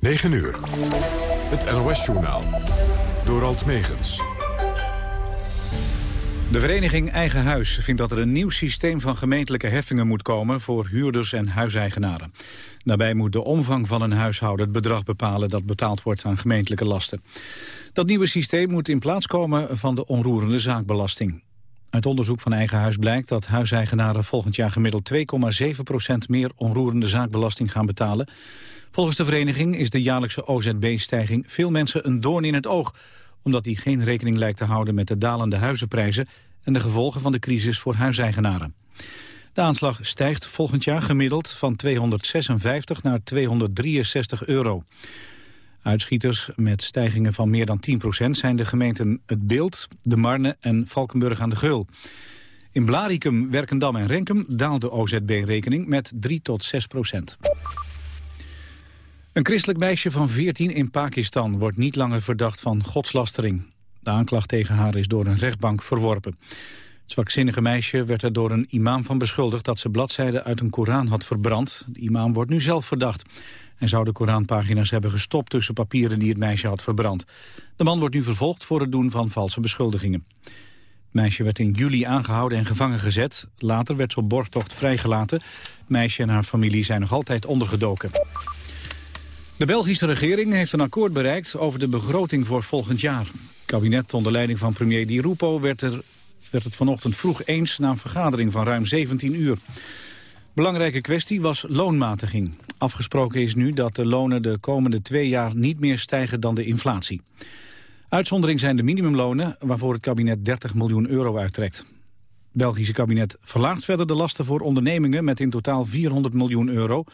9 uur. Het NOS-journaal. Door Alt Megens. De vereniging Eigen Huis vindt dat er een nieuw systeem van gemeentelijke heffingen moet komen voor huurders en huiseigenaren. Daarbij moet de omvang van een huishouden het bedrag bepalen dat betaald wordt aan gemeentelijke lasten. Dat nieuwe systeem moet in plaats komen van de onroerende zaakbelasting. Uit onderzoek van Eigen Huis blijkt dat huiseigenaren volgend jaar gemiddeld 2,7% meer onroerende zaakbelasting gaan betalen. Volgens de vereniging is de jaarlijkse OZB-stijging veel mensen een doorn in het oog, omdat die geen rekening lijkt te houden met de dalende huizenprijzen en de gevolgen van de crisis voor huiseigenaren. De aanslag stijgt volgend jaar gemiddeld van 256 naar 263 euro. Uitschieters met stijgingen van meer dan 10% zijn de gemeenten Het Beeld, De Marne en Valkenburg aan de Geul. In Blaricum, Werkendam en Renkum daalt de OZB-rekening met 3 tot 6 procent. Een christelijk meisje van 14 in Pakistan wordt niet langer verdacht van godslastering. De aanklacht tegen haar is door een rechtbank verworpen. Het zwakzinnige meisje werd er door een imam van beschuldigd dat ze bladzijden uit een Koran had verbrand. De imam wordt nu zelf verdacht. En zou de Koranpagina's hebben gestopt tussen papieren die het meisje had verbrand. De man wordt nu vervolgd voor het doen van valse beschuldigingen. Het meisje werd in juli aangehouden en gevangen gezet. Later werd ze op borgtocht vrijgelaten. Het meisje en haar familie zijn nog altijd ondergedoken. De Belgische regering heeft een akkoord bereikt over de begroting voor volgend jaar. Het kabinet onder leiding van premier Di Rupo werd, er, werd het vanochtend vroeg eens na een vergadering van ruim 17 uur. Belangrijke kwestie was loonmatiging. Afgesproken is nu dat de lonen de komende twee jaar niet meer stijgen dan de inflatie. Uitzondering zijn de minimumlonen, waarvoor het kabinet 30 miljoen euro uittrekt. Het Belgische kabinet verlaagt verder de lasten voor ondernemingen met in totaal 400 miljoen euro.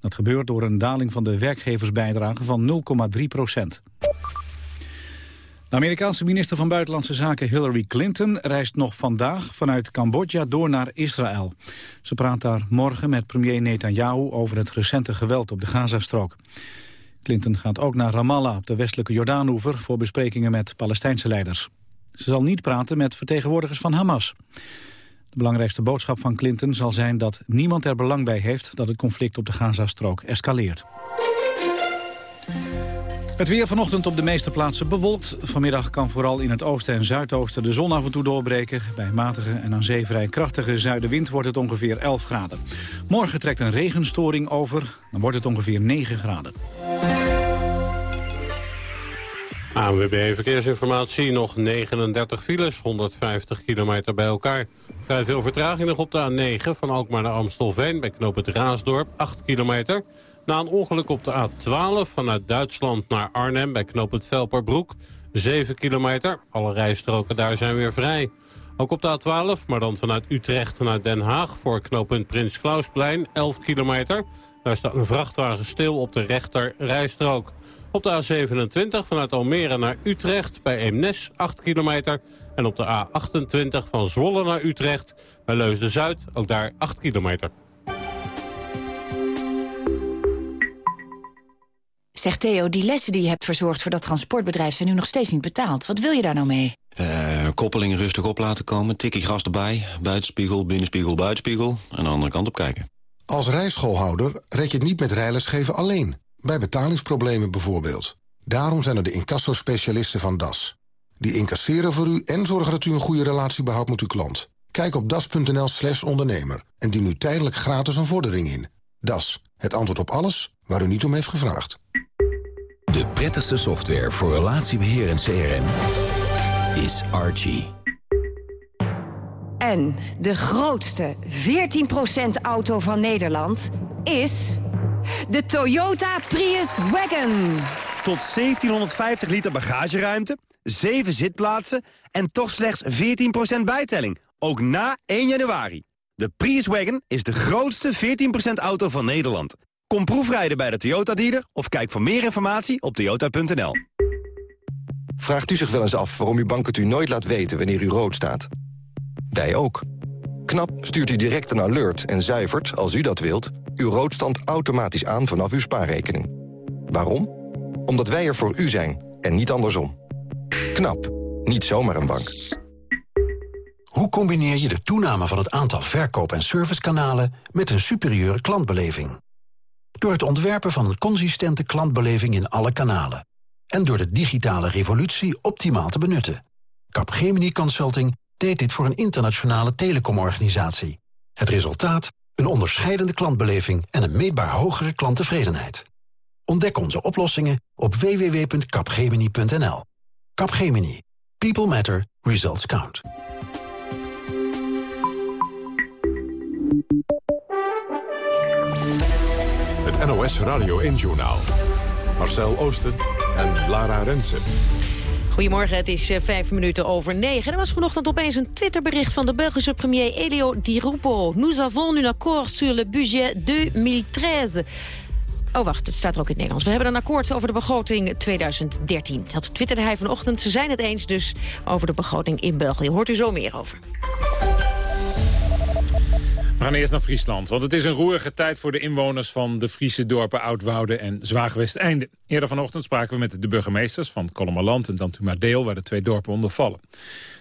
Dat gebeurt door een daling van de werkgeversbijdrage van 0,3 procent. De Amerikaanse minister van Buitenlandse Zaken Hillary Clinton reist nog vandaag vanuit Cambodja door naar Israël. Ze praat daar morgen met premier Netanyahu over het recente geweld op de Gazastrook. Clinton gaat ook naar Ramallah op de westelijke Jordaanoever voor besprekingen met Palestijnse leiders. Ze zal niet praten met vertegenwoordigers van Hamas. De belangrijkste boodschap van Clinton zal zijn dat niemand er belang bij heeft dat het conflict op de Gazastrook escaleert. Het weer vanochtend op de meeste plaatsen bewolkt. Vanmiddag kan vooral in het oosten en zuidoosten de zon af en toe doorbreken. Bij matige en aan zee vrij krachtige zuidenwind wordt het ongeveer 11 graden. Morgen trekt een regenstoring over, dan wordt het ongeveer 9 graden. ANWB Verkeersinformatie, nog 39 files, 150 kilometer bij elkaar. Vrij veel vertraging nog op de A9 van Alkmaar naar Amstelveen... bij knoop het Raasdorp, 8 kilometer. Na een ongeluk op de A12 vanuit Duitsland naar Arnhem... bij knoop het Velperbroek, 7 kilometer. Alle rijstroken daar zijn weer vrij. Ook op de A12, maar dan vanuit Utrecht naar Den Haag... voor knooppunt Prins Klausplein, 11 kilometer. Daar staat een vrachtwagen stil op de rechter rijstrook. Op de A27 vanuit Almere naar Utrecht bij Eemnes 8 kilometer. En op de A28 van Zwolle naar Utrecht bij Leusden-Zuid ook daar 8 kilometer. Zeg Theo, die lessen die je hebt verzorgd voor dat transportbedrijf... zijn nu nog steeds niet betaald. Wat wil je daar nou mee? Uh, koppeling rustig op laten komen, tikkie gras erbij... buitenspiegel, binnenspiegel, buitenspiegel... en de andere kant op kijken. Als rijschoolhouder red je het niet met rijlesgeven alleen... Bij betalingsproblemen bijvoorbeeld. Daarom zijn er de incassospecialisten van DAS. Die incasseren voor u en zorgen dat u een goede relatie behoudt met uw klant. Kijk op das.nl slash ondernemer en dien nu tijdelijk gratis een vordering in. DAS, het antwoord op alles waar u niet om heeft gevraagd. De prettigste software voor relatiebeheer en CRM is Archie. En de grootste 14% auto van Nederland is de Toyota Prius Wagon. Tot 1750 liter bagageruimte, 7 zitplaatsen en toch slechts 14% bijtelling. Ook na 1 januari. De Prius Wagon is de grootste 14% auto van Nederland. Kom proefrijden bij de Toyota dealer of kijk voor meer informatie op toyota.nl. Vraagt u zich wel eens af waarom uw bank het u nooit laat weten wanneer u rood staat? Wij ook. KNAP stuurt u direct een alert en zuivert, als u dat wilt... uw roodstand automatisch aan vanaf uw spaarrekening. Waarom? Omdat wij er voor u zijn en niet andersom. KNAP. Niet zomaar een bank. Hoe combineer je de toename van het aantal verkoop- en servicekanalen... met een superieure klantbeleving? Door het ontwerpen van een consistente klantbeleving in alle kanalen. En door de digitale revolutie optimaal te benutten. Capgemini Consulting deed dit voor een internationale telecomorganisatie. Het resultaat? Een onderscheidende klantbeleving en een meetbaar hogere klanttevredenheid. Ontdek onze oplossingen op www.capgemini.nl. Capgemini. People matter. Results count. NOS Radio 1-journaal. Marcel Oosten en Lara Rensen. Goedemorgen, het is uh, vijf minuten over negen. Er was vanochtend opeens een Twitterbericht van de Belgische premier Elio Di Rupo. Nous avons un accord sur le budget 2013. Oh, wacht, het staat er ook in het Nederlands. We hebben een akkoord over de begroting 2013. Dat twitterde hij vanochtend. Ze zijn het eens dus over de begroting in België. Hoort u zo meer over. We gaan eerst naar Friesland, want het is een roerige tijd voor de inwoners van de Friese dorpen Oudwoude en Zwaagwesteinde. Eerder vanochtend spraken we met de burgemeesters van Kolmerland en Dantumadeel, waar de twee dorpen onder vallen.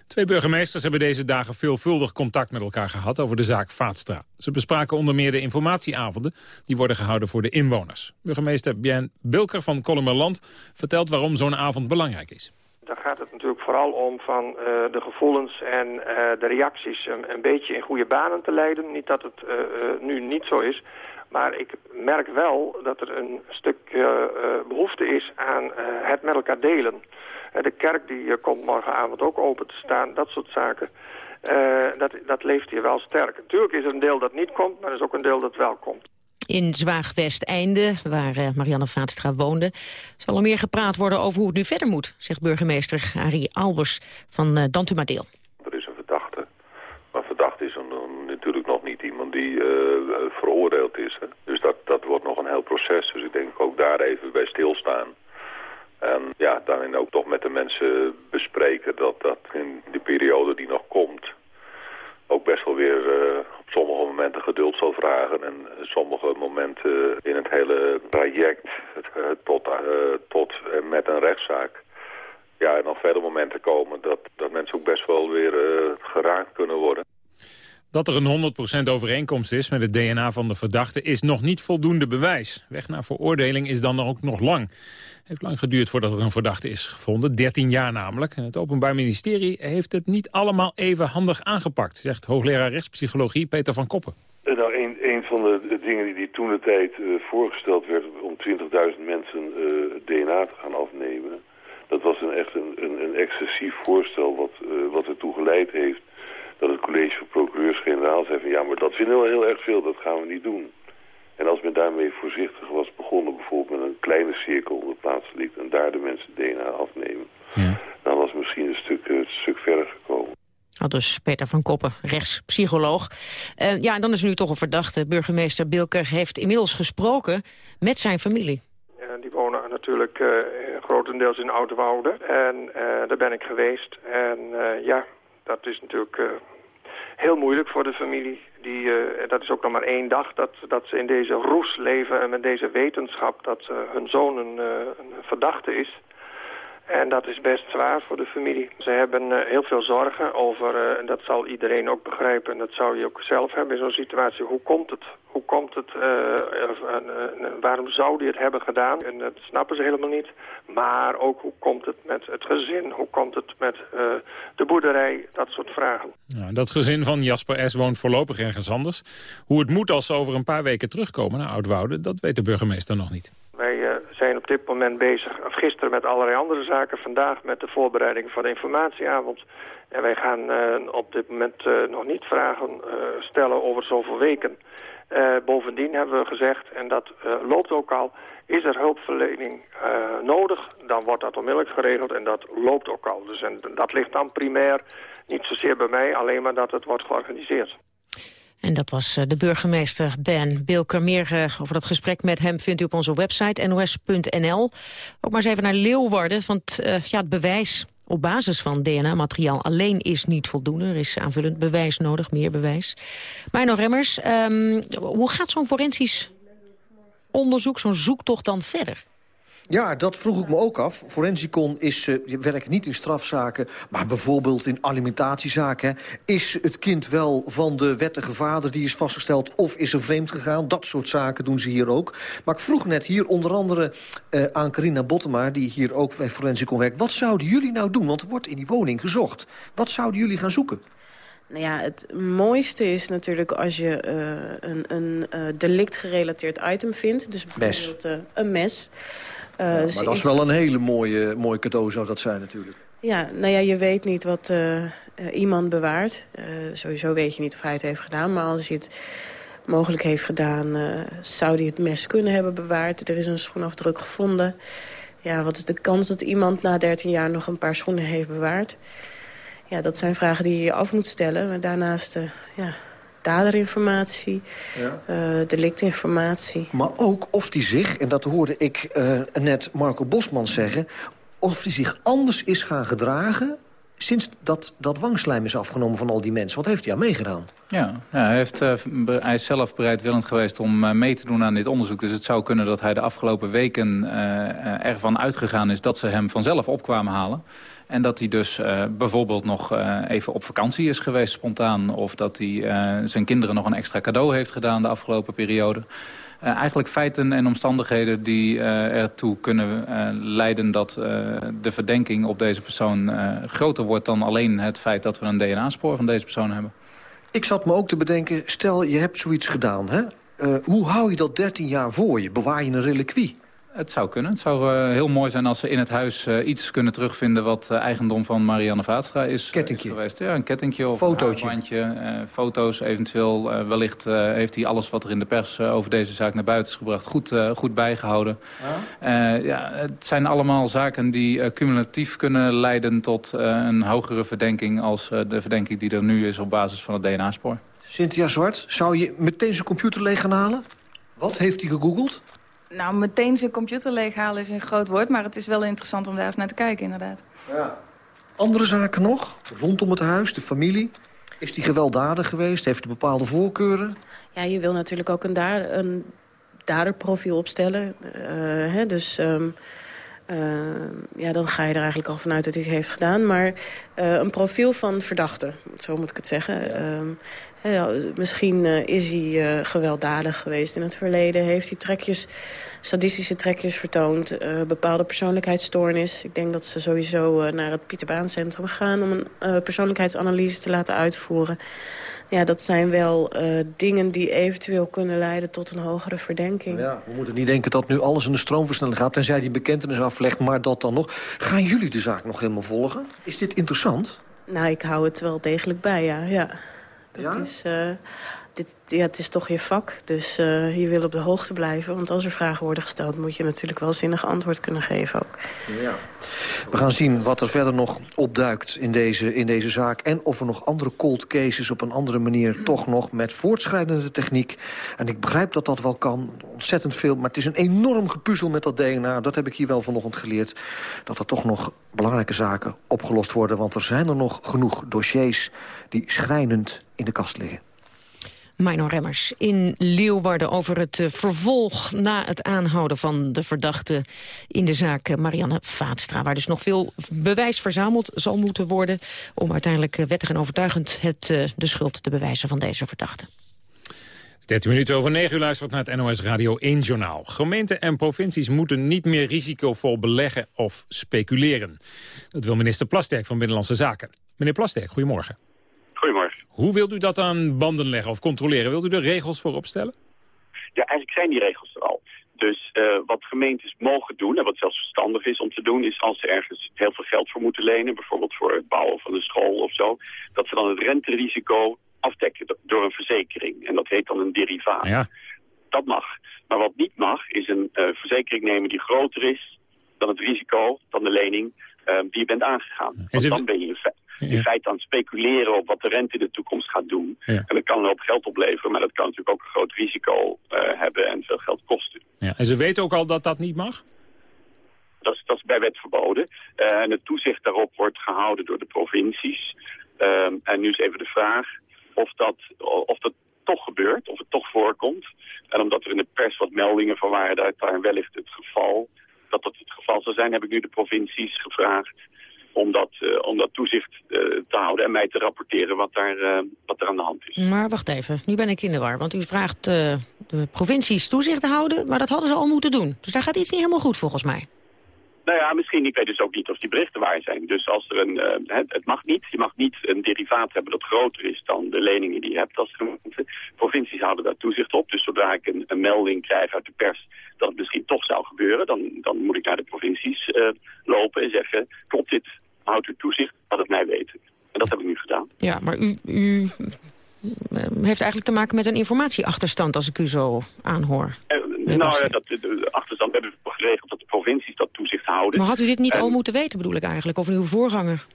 Twee burgemeesters hebben deze dagen veelvuldig contact met elkaar gehad over de zaak Vaatstra. Ze bespraken onder meer de informatieavonden die worden gehouden voor de inwoners. Burgemeester Bien Bilker van Kolmerland vertelt waarom zo'n avond belangrijk is. Daar gaat het natuurlijk vooral om van uh, de gevoelens en uh, de reacties een, een, beetje in goede banen te leiden. Niet dat het uh, nu niet zo is, maar ik merk wel dat er een stuk behoefte is aan het met elkaar delen. de kerk die komt morgenavond ook open te staan, dat soort zaken. dat, dat leeft hier wel sterk. Natuurlijk is er een deel dat niet komt, maar er is ook een deel dat wel komt. In Zwaagwesteinde, waar uh, Marianne Vaatstra woonde... zal er meer gepraat worden over hoe het nu verder moet... zegt burgemeester Arie Albers van uh, Dantumadeel. Er is een verdachte. Maar verdacht is een, natuurlijk nog niet iemand die uh, veroordeeld is. Dus dat, dat wordt nog een heel proces. Dus ik denk ook daar even bij stilstaan. En ja, daarin ook toch met de mensen bespreken dat dat in de periode die nog komt... ook best wel weer op sommige momenten geduld zal vragen en sommige momenten in het hele traject tot, uh, tot en met een rechtszaak. Ja, en nog verder momenten komen dat, dat mensen ook best wel weer geraakt kunnen worden. Dat er een 100% overeenkomst is met het DNA van de verdachte is nog niet voldoende bewijs. Weg naar veroordeling is dan ook nog lang. Het heeft lang geduurd voordat er een verdachte is gevonden, 13 jaar namelijk. Het Openbaar Ministerie heeft het niet allemaal even handig aangepakt, zegt hoogleraar rechtspsychologie Peter van Koppen. Nou, een, van de, dingen die toen de tijd uh, voorgesteld werd om 20.000 mensen uh, DNA te gaan afnemen, dat was een echt een, een, een excessief voorstel wat, uh, wat ertoe geleid heeft dat het college van procureurs-generaal zei van ja, maar dat vinden we heel erg veel, dat gaan we niet doen. En als men daarmee voorzichtig was begonnen, bijvoorbeeld met een kleine cirkel op de plaats liep en daar de mensen DNA afnemen, ja. dan was misschien een stuk, een stuk verder gekomen. Al dus Peter van Koppen, rechtspsycholoog. Uh, ja, en dan is er nu toch een verdachte. Burgemeester Bilker heeft inmiddels gesproken met zijn familie. Ja, die wonen natuurlijk uh, grotendeels in Oudwoude. En uh, daar ben ik geweest. En ja, dat is natuurlijk heel moeilijk voor de familie. Die, dat is ook nog maar één dag dat, dat ze in deze roes leven en met deze wetenschap dat hun zoon een verdachte is. En dat is best zwaar voor de familie. Ze hebben uh, heel veel zorgen over, uh, en dat zal iedereen ook begrijpen... en dat zou je ook zelf hebben in zo'n situatie. Hoe komt het? Hoe komt het? Uh, waarom zou die het hebben gedaan? En dat snappen ze helemaal niet. Maar ook hoe komt het met het gezin? Hoe komt het met de boerderij? Dat soort vragen. Nou, dat gezin van Jasper S. woont voorlopig ergens anders. Hoe het moet als ze over een paar weken terugkomen naar Oudwoude... dat weet de burgemeester nog niet. Wij op dit moment bezig, of gisteren met allerlei andere zaken, vandaag met de voorbereiding van de informatieavond. En wij gaan uh, op dit moment uh, nog niet vragen stellen over zoveel weken. bovendien hebben we gezegd, en dat loopt ook al, is er hulpverlening nodig, dan wordt dat onmiddellijk geregeld en dat loopt ook al. Dus en dat ligt dan primair niet zozeer bij mij, alleen maar dat het wordt georganiseerd. En dat was eh, de burgemeester Ben Bilker. Meer uh, over dat gesprek met hem vindt u op onze website nos.nl. Ook maar eens even naar Leeuwarden, want uh, ja, het bewijs op basis van DNA-materiaal alleen is niet voldoende. Er is aanvullend bewijs nodig, meer bewijs. Mino Remmers, um, hoe gaat zo'n forensisch onderzoek, zo'n zoektocht dan verder? Ja, dat vroeg ik me ook af. Forensicon is, uh, je werkt niet in strafzaken, maar bijvoorbeeld in alimentatiezaken. Is het kind wel van de wettige vader die is vastgesteld of is er vreemd gegaan? Dat soort zaken doen ze hier ook. Maar ik vroeg net hier onder andere uh, aan Carina Bottema, die hier ook bij Forensicon werkt. Wat zouden jullie nou doen? Want er wordt in die woning gezocht. Wat zouden jullie gaan zoeken? Nou ja, het mooiste is natuurlijk als je uh, een, een uh, delict gerelateerd item vindt. Dus bijvoorbeeld uh, een mes. Ja, dus maar dat is wel een hele mooie, mooie cadeau zou dat zijn natuurlijk. Ja, nou ja, je weet niet wat iemand bewaart. sowieso weet je niet of hij het heeft gedaan. Maar als hij het mogelijk heeft gedaan, zou hij het mes kunnen hebben bewaard. Er is een schoenafdruk gevonden. Ja, wat is de kans dat iemand na 13 jaar nog een paar schoenen heeft bewaard? Ja, dat zijn vragen die je je af moet stellen. Maar daarnaast ja, daderinformatie, ja. uh, delictinformatie. Maar ook of die zich, en dat hoorde ik uh, net Marco Bosman zeggen... of die zich anders is gaan gedragen sinds dat, dat wangslijm is afgenomen van al die mensen. Wat heeft hij aan meegedaan? Ja, ja hij, heeft, uh, hij is zelf bereidwillend geweest om uh, mee te doen aan dit onderzoek. Dus het zou kunnen dat hij de afgelopen weken uh, ervan uitgegaan is... dat ze hem vanzelf opkwamen halen. En dat hij dus uh, bijvoorbeeld nog uh, even op vakantie is geweest spontaan. Of dat hij uh, zijn kinderen nog een extra cadeau heeft gedaan de afgelopen periode. eigenlijk feiten en omstandigheden die ertoe kunnen leiden dat de verdenking op deze persoon groter wordt dan alleen het feit dat we een DNA-spoor van deze persoon hebben. Ik zat me ook te bedenken, stel je hebt zoiets gedaan, hè? hoe hou je dat 13 jaar voor je? Bewaar je een reliquie? Het zou kunnen. Het zou uh, heel mooi zijn als ze in het huis uh, iets kunnen terugvinden... wat uh, eigendom van Marianne Vaatstra is, is, geweest. Ja, een kettingje of Fotootje. een bandje. foto's eventueel. wellicht heeft hij alles wat er in de pers over deze zaak naar buiten is gebracht... goed, goed bijgehouden. ja, het zijn allemaal zaken die cumulatief kunnen leiden... tot een hogere verdenking als de verdenking die er nu is... op basis van het DNA-spoor. Cynthia Zwart, zou je meteen zijn computer leeg gaan halen? Wat heeft hij gegoogeld? Nou, meteen zijn computer leeghalen is een groot woord... maar het is wel interessant om daar eens naar te kijken, inderdaad. Ja. Andere zaken nog? Rondom het huis, de familie? Is die gewelddadig geweest? Heeft hij bepaalde voorkeuren? Ja, je wil natuurlijk ook een, daar, een daderprofiel opstellen. Uh, hè, dus... Um, uh, ja, dan ga je er eigenlijk al vanuit dat hij het heeft gedaan. Maar uh, een profiel van verdachte, zo moet ik het zeggen. Ja. Um, ja, misschien uh, is hij uh, gewelddadig geweest in het verleden. Heeft hij trekjes, sadistische trekjes vertoond. Uh, bepaalde persoonlijkheidsstoornis. Ik denk dat ze sowieso naar het Pieterbaancentrum gaan... om een persoonlijkheidsanalyse te laten uitvoeren. Ja, dat zijn wel dingen die eventueel kunnen leiden tot een hogere verdenking. Ja, we moeten niet denken dat nu alles in de stroomversnelling gaat... tenzij die bekentenis aflegt, maar dat dan nog. Gaan jullie de zaak nog helemaal volgen? Is dit interessant? Nou, ik hou het wel degelijk bij, ja. ja. Dat ja? is, uh, dit, ja, het is toch je vak, dus uh, je wil op de hoogte blijven. Want als er vragen worden gesteld, moet je natuurlijk wel zinnig antwoord kunnen geven ook. Ja. We gaan zien wat er verder nog opduikt in deze, in deze zaak. En of er nog andere cold cases op een andere manier toch nog met voortschrijdende techniek. En ik begrijp dat dat wel kan, ontzettend veel. Maar het is een enorm gepuzzel met dat DNA. Dat heb ik hier wel vanochtend geleerd. Dat er toch nog belangrijke zaken opgelost worden. Want er zijn er nog genoeg dossiers die schrijnend in de kast liggen. Mino Remmers in Leeuwarden over het uh, vervolg na het aanhouden van de verdachte in de zaak uh, Marianne Vaatstra. Waar dus nog veel bewijs verzameld zal moeten worden om uiteindelijk uh, wettig en overtuigend het, de schuld te bewijzen van deze verdachte. 13 minuten over 9 uur luistert naar het NOS Radio 1 Journaal. Gemeenten en provincies moeten niet meer risicovol beleggen of speculeren. Dat wil minister Plasterk van Binnenlandse Zaken. Meneer Plasterk, goedemorgen. Hoe wilt u dat aan banden leggen of controleren? Wilt u er regels voor opstellen? Ja, eigenlijk zijn die regels er al. Dus uh, wat gemeentes mogen doen, en wat zelfs verstandig is om te doen... is als ze ergens heel veel geld voor moeten lenen... bijvoorbeeld voor het bouwen van een school of zo... dat ze dan het renterisico afdekken door een verzekering. En dat heet dan een derivaat. Ja. Dat mag. Maar wat niet mag, is een uh, verzekering nemen die groter is... dan het risico, dan de lening uh, die je bent aangegaan. Want dan ben je in feite in feite aan het speculeren op wat de rente in de toekomst gaat doen. Ja. En dat kan een hoop geld opleveren, maar dat kan natuurlijk ook een groot risico uh, hebben en veel geld kosten. Ja. En ze weten ook al dat dat niet mag? Dat is, dat is bij wet verboden. Uh, en het toezicht daarop wordt gehouden door de provincies. Uh, en nu is even de vraag of dat, of dat toch gebeurt, of het toch voorkomt. En omdat er in de pers wat meldingen van waren dat daar wellicht het geval dat dat het geval zou zijn, heb ik nu de provincies gevraagd om dat, eh, om dat toezicht eh, te houden en mij te rapporteren wat daar, eh, wat er aan de hand is. Maar wacht even, nu ben ik in de war. Want u vraagt de provincies toezicht te houden, maar dat hadden ze al moeten doen. Dus daar gaat iets niet helemaal goed volgens mij. Nou ja, misschien, ik weet dus ook niet of die berichten waar zijn. Dus als er een, het, het mag niet, je mag niet een derivaat hebben dat groter is dan de leningen die je hebt als gemeente. Provincies houden daar toezicht op, dus zodra ik een, een melding krijg uit de pers dat het misschien toch zou gebeuren, dan, dan moet ik naar de provincies lopen en zeggen, klopt dit, houdt u toezicht, laat het mij weten. En dat heb ik nu gedaan. Ja, maar u, u eh, heeft eigenlijk te maken met een informatieachterstand als ik u zo aanhoor. Eh, nou ja, dat, de, de achterstand hebben we geregeld dat de provincies dat toezicht houden. Maar had u dit niet En- al moeten weten, bedoel ik eigenlijk? Of uw voorganger?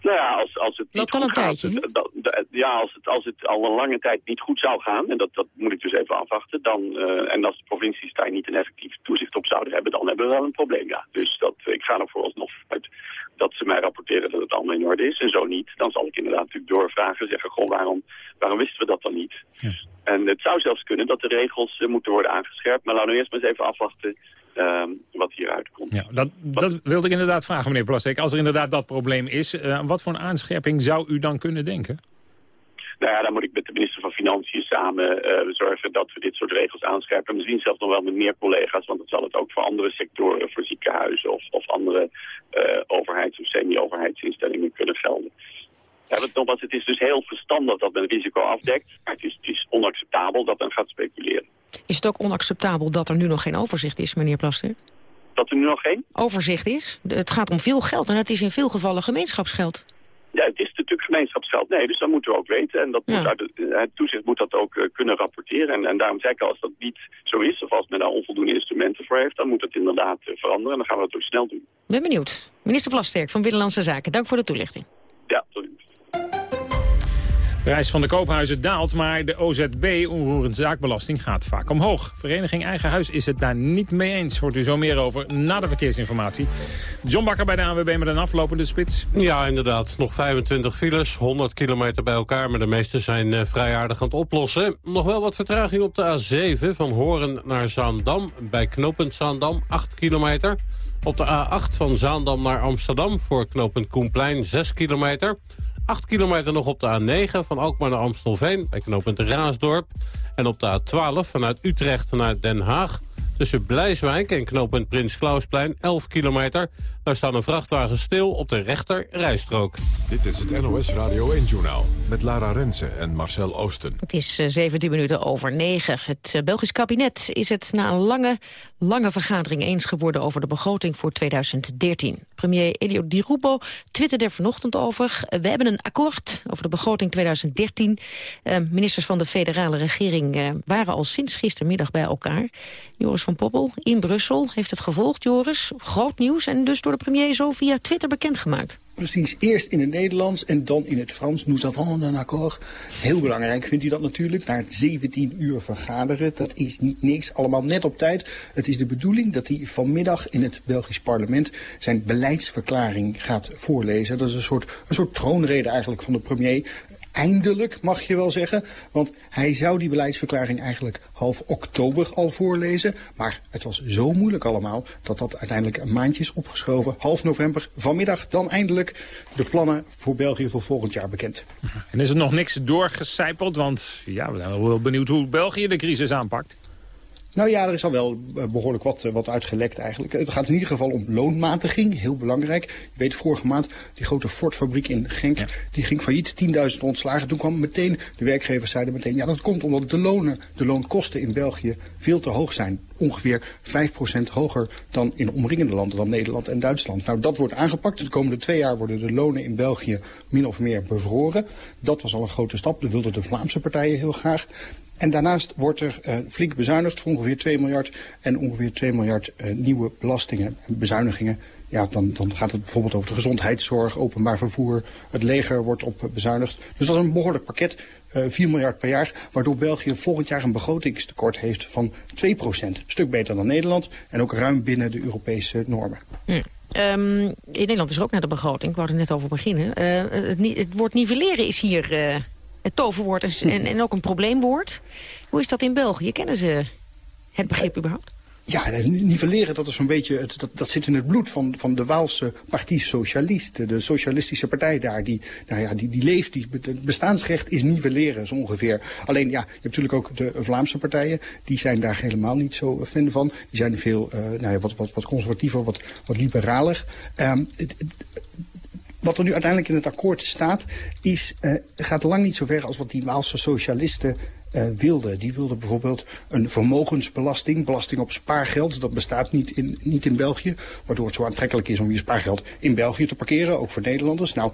Nou ja, als, als het niet goed een gaat, tijdje, dat- dat- ja, als het, als het al een lange tijd niet goed zou gaan, en dat, dat moet ik dus even afwachten, dan, eh, en als de provincies daar niet een effectief toezicht op zouden hebben, dan hebben we wel een probleem, ja. Dus dat, ik ga er vooralsnog uit dat ze mij rapporteren dat het allemaal in orde is. En zo niet, dan zal ik inderdaad natuurlijk doorvragen en zeggen, goh, waarom, waarom wisten we dat dan niet? En het zou zelfs kunnen dat de regels eh, moeten worden aangescherpt, maar laten we eerst maar eens even afwachten eh, wat hieruit komt. Ja, dat, dat wilde ik inderdaad vragen, meneer Plastek. Als er inderdaad dat probleem is, eh, wat voor een aanscherping zou u dan kunnen denken? Nou ja, dan moet ik met de minister van Financiën samen eh, zorgen dat we dit soort regels aanscherpen. Misschien zelfs nog wel met meer collega's, want dat zal het ook voor andere sectoren, voor ziekenhuizen of, of andere eh, overheids- of semi-overheidsinstellingen kunnen gelden. Ja, want nogmaals, het is dus heel verstandig dat men risico afdekt, maar het is, het is onacceptabel dat men gaat speculeren. Is het ook onacceptabel dat er nu nog geen overzicht is, meneer Plaster? Dat er nu nog geen? Overzicht is? Het gaat om veel geld en het is in veel gevallen gemeenschapsgeld. Ja, het is natuurlijk gemeenschapsgeld. Nee, dus dat moeten we ook weten. En dat moet uit het, het toezicht moet dat ook eh, kunnen rapporteren. En, en daarom zei ik al, als dat niet zo is, of als men daar onvoldoende instrumenten voor heeft, dan moet het inderdaad eh, veranderen. En dan gaan we dat ook snel doen. Ben benieuwd. Minister Plasterk van Binnenlandse Zaken, dank voor de toelichting. Ja, tot prijs van de koophuizen daalt, maar de OZB, onroerend zaakbelasting, gaat vaak omhoog. Vereniging Eigen Huis is het daar niet mee eens. Hoort u zo meer over na de verkeersinformatie. John Bakker bij de ANWB met een aflopende spits. Ja, inderdaad. Nog 25 files, 100 kilometer bij elkaar... maar de meeste zijn eh, vrij aardig aan het oplossen. Nog wel wat vertraging op de A7 van Horen naar Zaandam... bij knooppunt Zaandam, 8 kilometer. Op de A8 van Zaandam naar Amsterdam voor knooppunt Koenplein, 6 kilometer... 8 kilometer nog op de A9 van Alkmaar naar Amstelveen... bij knooppunt Raasdorp. En op de A12 vanuit Utrecht naar Den Haag... tussen Blijswijk en knooppunt Prins Klausplein, 11 kilometer. Daar staan een vrachtwagen stil op de rechter rijstrook. Dit is het NOS Radio 1-journaal met Lara Rensen en Marcel Oosten. Het is eh, 17 minuten over 9. Het eh, Belgisch kabinet is het na een lange, lange vergadering eens geworden over de begroting voor 2013. Premier Elio Di Rupo twitterde er vanochtend over. Eh, We hebben een akkoord over de begroting 2013. Eh, ministers van de federale regering eh, waren al sinds gistermiddag bij elkaar. Joris van Poppel in Brussel heeft het gevolgd, Joris. Groot nieuws en dus door de premier zo via Twitter bekendgemaakt. Precies, eerst in het Nederlands en dan in het Frans. Nous avons un accord. Heel belangrijk vindt hij dat natuurlijk. Na 17 uur vergaderen, dat is niet niks. Allemaal net op tijd. Het is de bedoeling dat hij vanmiddag in het Belgisch parlement zijn beleidsverklaring gaat voorlezen. Dat is een soort, een soort troonrede eigenlijk van de premier. Eindelijk, mag je wel zeggen. Want hij zou die beleidsverklaring eigenlijk half oktober al voorlezen. Maar het was zo moeilijk allemaal dat dat uiteindelijk een maandje is opgeschoven. Half november, vanmiddag dan eindelijk de plannen voor België voor volgend jaar bekend. En is er nog niks doorgecijpeld? Want ja, we zijn wel benieuwd hoe België de crisis aanpakt. Nou ja, er is al wel eh, behoorlijk wat, eh, wat uitgelekt eigenlijk. Het gaat in ieder geval om loonmatiging, heel belangrijk. Je weet, vorige maand, die grote Ford-fabriek in Genk, die ging failliet, 10.000 ontslagen. Toen kwam meteen, de werkgevers zeiden meteen, ja dat komt omdat de lonen, de loonkosten in België veel te hoog zijn. Ongeveer 5% hoger dan in omringende landen, dan Nederland en Duitsland. Nou, dat wordt aangepakt. De komende twee jaar worden de lonen in België min of meer bevroren. Dat was al een grote stap, dat wilden de Vlaamse partijen heel graag. En daarnaast wordt er uh, flink bezuinigd voor ongeveer 2 miljard en ongeveer 2 miljard uh, nieuwe belastingen en bezuinigingen. Ja, dan, dan gaat het bijvoorbeeld over de gezondheidszorg, openbaar vervoer, het leger wordt op uh, bezuinigd. Dus dat is een behoorlijk pakket, 4 miljard per jaar, waardoor België volgend jaar een begrotingstekort heeft van 2 procent. Stuk beter dan Nederland en ook ruim binnen de Europese normen. Hm. Um, in Nederland is er ook net de begroting, ik wou er net over beginnen. het, het woord nivelleren is hier het toverwoord is, en, en ook een probleemwoord. Hoe is dat in België? Kennen ze het begrip überhaupt? Ja, nivelleren, dat is zo'n beetje, het, dat, dat zit in het bloed van, van de Waalse Partie Socialiste. De socialistische partij daar, die, nou ja, die, die leeft, die, het bestaansrecht is nivelleren, zo ongeveer. Alleen, ja, je hebt natuurlijk ook de Vlaamse partijen, die zijn daar helemaal niet zo fan van. Die zijn veel, uh, nou ja, wat, wat, wat conservatiever, wat, wat liberaler. Um, het, wat er nu uiteindelijk in het akkoord staat, is, uh, gaat lang niet zo ver als wat die Waalse socialisten uh, wilden. Die wilden bijvoorbeeld een vermogensbelasting, belasting op spaargeld. Dat bestaat niet in, niet in België, waardoor het zo aantrekkelijk is om je spaargeld in België te parkeren, ook voor Nederlanders. Nou,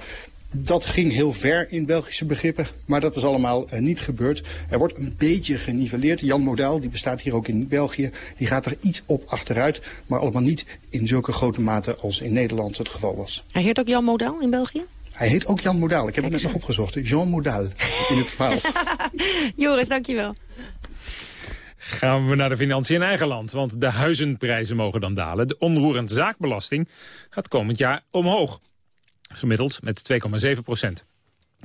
dat ging heel ver in Belgische begrippen, maar dat is allemaal uh, niet gebeurd. Er wordt een beetje geniveleerd. Jan Model, die bestaat hier ook in België, die gaat er iets op achteruit, maar allemaal niet in zulke grote mate als in Nederland het geval was. Hij heet ook Jan Model in België? Hij heet ook Jan Modaal. Ik heb het net nog opgezocht. Jean Modaal in het Waals. Joris, dankjewel. Gaan we naar de financiën in eigen land, want de huizenprijzen mogen dan dalen. De onroerend zaakbelasting gaat komend jaar omhoog. Gemiddeld met 2,7 procent.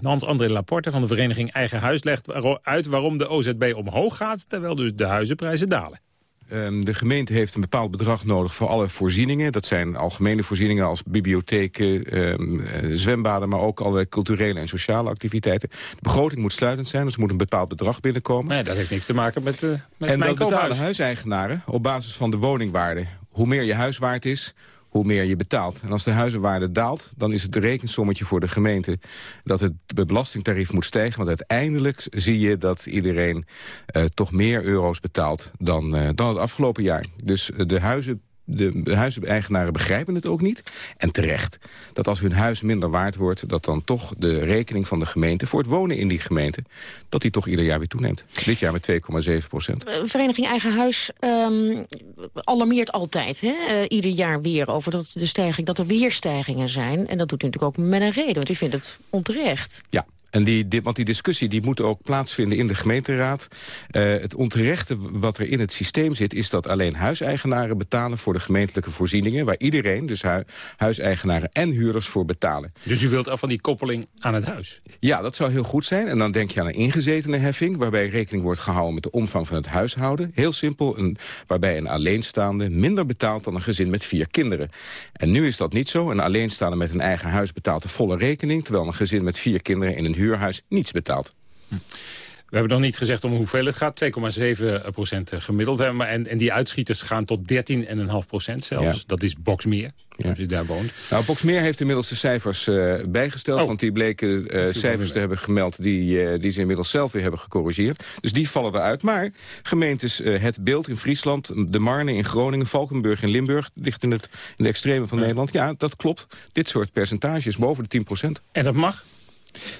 Hans-André Laporte van de vereniging Eigen Huis legt uit waarom de OZB omhoog gaat... terwijl dus de huizenprijzen dalen. Um, de gemeente heeft een bepaald bedrag nodig voor alle voorzieningen. Dat zijn algemene voorzieningen als bibliotheken, um, zwembaden... maar ook alle culturele en sociale activiteiten. De begroting moet sluitend zijn, dus er moet een bepaald bedrag binnenkomen. Nee, dat heeft niks te maken met, uh, met en mijn dat betalen huiseigenaren op basis van de woningwaarde. Hoe meer je huis waard is, hoe meer je betaalt. En als de huizenwaarde daalt, dan is het rekensommetje voor de gemeente... dat het belastingtarief moet stijgen. Want uiteindelijk zie je dat iedereen uh, toch meer euro's betaalt dan, uh, dan het afgelopen jaar. Dus de huizen de huiseigenaren begrijpen het ook niet. En terecht. Dat als hun huis minder waard wordt... dat dan toch de rekening van de gemeente voor het wonen in die gemeente... dat die toch ieder jaar weer toeneemt. Dit jaar met 2,7 procent. Eh, Vereniging Eigen Huis um, alarmeert altijd. Hè? Uh, ieder jaar weer over dat, de stijging, dat er weer stijgingen zijn. En dat doet u natuurlijk ook met een reden. Want u vindt het onterecht. Ja, en die, want die discussie die moet ook plaatsvinden in de gemeenteraad. Uh, het onterechte wat er in het systeem zit... is dat alleen huiseigenaren betalen voor de gemeentelijke voorzieningen... waar iedereen, dus hu huiseigenaren en huurders, voor betalen. Dus u wilt af van die koppeling aan het huis? Ja, dat zou heel goed zijn. En dan denk je aan een ingezetene heffing... waarbij rekening wordt gehouden met de omvang van het huishouden. Heel simpel, een, waarbij een alleenstaande minder betaalt... dan een gezin met vier kinderen. En nu is dat niet zo. Een alleenstaande met een eigen huis betaalt de volle rekening... terwijl een gezin met vier kinderen in een huurhuis niets betaalt. Hm. We hebben nog niet gezegd om hoeveel het gaat. 2,7 procent gemiddeld. En, en die uitschieters gaan tot 13,5 procent zelfs. Ja. Dat is Boxmeer, ja. als je daar woont. Nou, Boxmeer heeft inmiddels de cijfers uh, bijgesteld. Oh. Want die bleken uh, cijfers te hebben gemeld die, uh, die ze inmiddels zelf weer hebben gecorrigeerd. Dus die vallen eruit. Maar gemeentes Het Beeld in Friesland, De Marne in Groningen... Valkenburg in Limburg, dicht in, het, in de extreme van Nederland. Ja, dat klopt. Dit soort percentages, boven de 10 procent. En dat mag?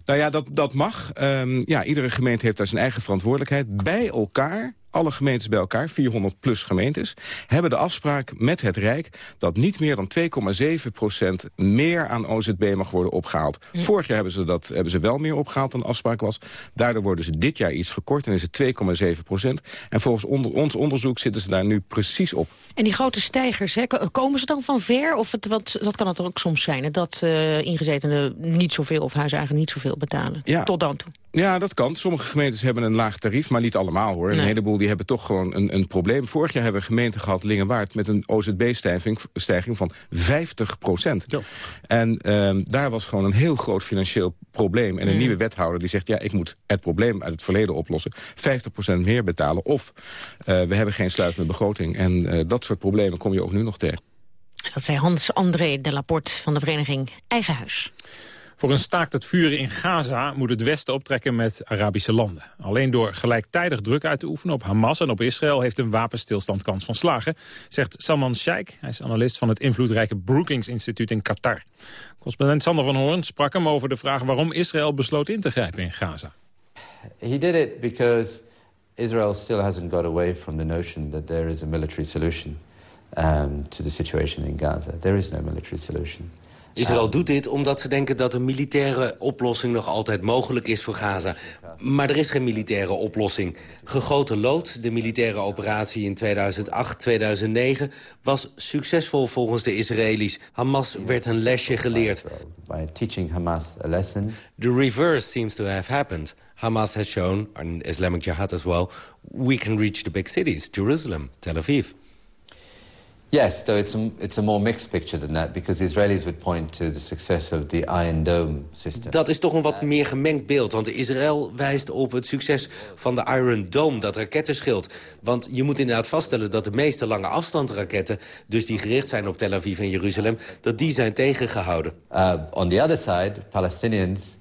Nou ja, dat, dat mag. Um, ja, iedere gemeente heeft daar zijn eigen verantwoordelijkheid. Bij elkaar alle gemeentes bij elkaar, 400 plus gemeentes... hebben de afspraak met het Rijk dat niet meer dan 2,7% meer aan OZB mag worden opgehaald. Ja. Vorig jaar hebben ze, dat, hebben ze wel meer opgehaald dan de afspraak was. Daardoor worden ze dit jaar iets gekort en is het 2,7% En volgens onder, ons onderzoek zitten ze daar nu precies op. En die grote stijgers, hè, komen ze dan van ver? Of het, want dat kan het ook soms zijn, dat uh, ingezetenen niet zoveel... of huiseigenaren niet zoveel betalen, ja. tot dan toe. Ja, dat kan. Sommige gemeentes hebben een laag tarief, maar niet allemaal hoor. Nee. Een heleboel die hebben toch gewoon een, een probleem. Vorig jaar hebben we een gemeente gehad, Lingenwaard... met een OZB-stijging van 50 procent. En um, daar was gewoon een heel groot financieel probleem. En een mm. nieuwe wethouder die zegt... ja, ik moet het probleem uit het verleden oplossen. 50 procent meer betalen. Of uh, we hebben geen sluitende begroting. En uh, dat soort problemen kom je ook nu nog tegen. Dat zei Hans-André de Laporte van de vereniging Eigen Huis. Voor een staakt het vuren in Gaza moet het Westen optrekken met Arabische landen. Alleen door gelijktijdig druk uit te oefenen op Hamas en op Israël... heeft een wapenstilstand kans van slagen, zegt Salman Sheikh. Hij is analist van het invloedrijke Brookings Instituut in Qatar. Correspondent Sander van Hoorn sprak hem over de vraag... waarom Israël besloot in te grijpen in Gaza. He did it because Israel still hasn't got away from the notion... that there is a military solution um, to the situation in Gaza. There is no military solution. Israël doet dit omdat ze denken dat een militaire oplossing nog altijd mogelijk is voor Gaza. Maar er is geen militaire oplossing. Gegoten lood, de militaire operatie in 2008-2009, was succesvol volgens de Israëli's. Hamas werd een lesje geleerd. By teaching Hamas a lesson. The reverse seems to have happened. Hamas has shown, and Islamic Jihad as well, we can reach the big cities, Jerusalem, Tel Aviv. Yes, though it's a, it's a more mixed picture than that... because the Israelis would point to the success of the Iron Dome system. Dat is toch een wat meer gemengd beeld. Want Israël wijst op het succes van de Iron Dome, dat rakettenschild. Want je moet inderdaad vaststellen dat de meeste lange afstandsraketten... dus die gericht zijn op Tel Aviv en Jeruzalem... dat die zijn tegengehouden. Uh, on the other side, Palestinians,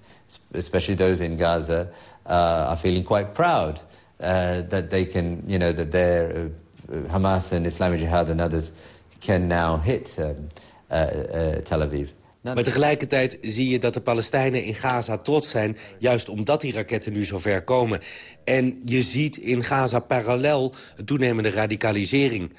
especially those in Gaza... Uh, are feeling quite proud uh, that they can, you know, that they're... Uh, Hamas and Islamic Jihad and others can now hit um, uh, uh, Tel Aviv. Maar tegelijkertijd zie je dat de Palestijnen in Gaza trots zijn... juist omdat die raketten nu zo ver komen. En je ziet in Gaza parallel toenemende radicalisering.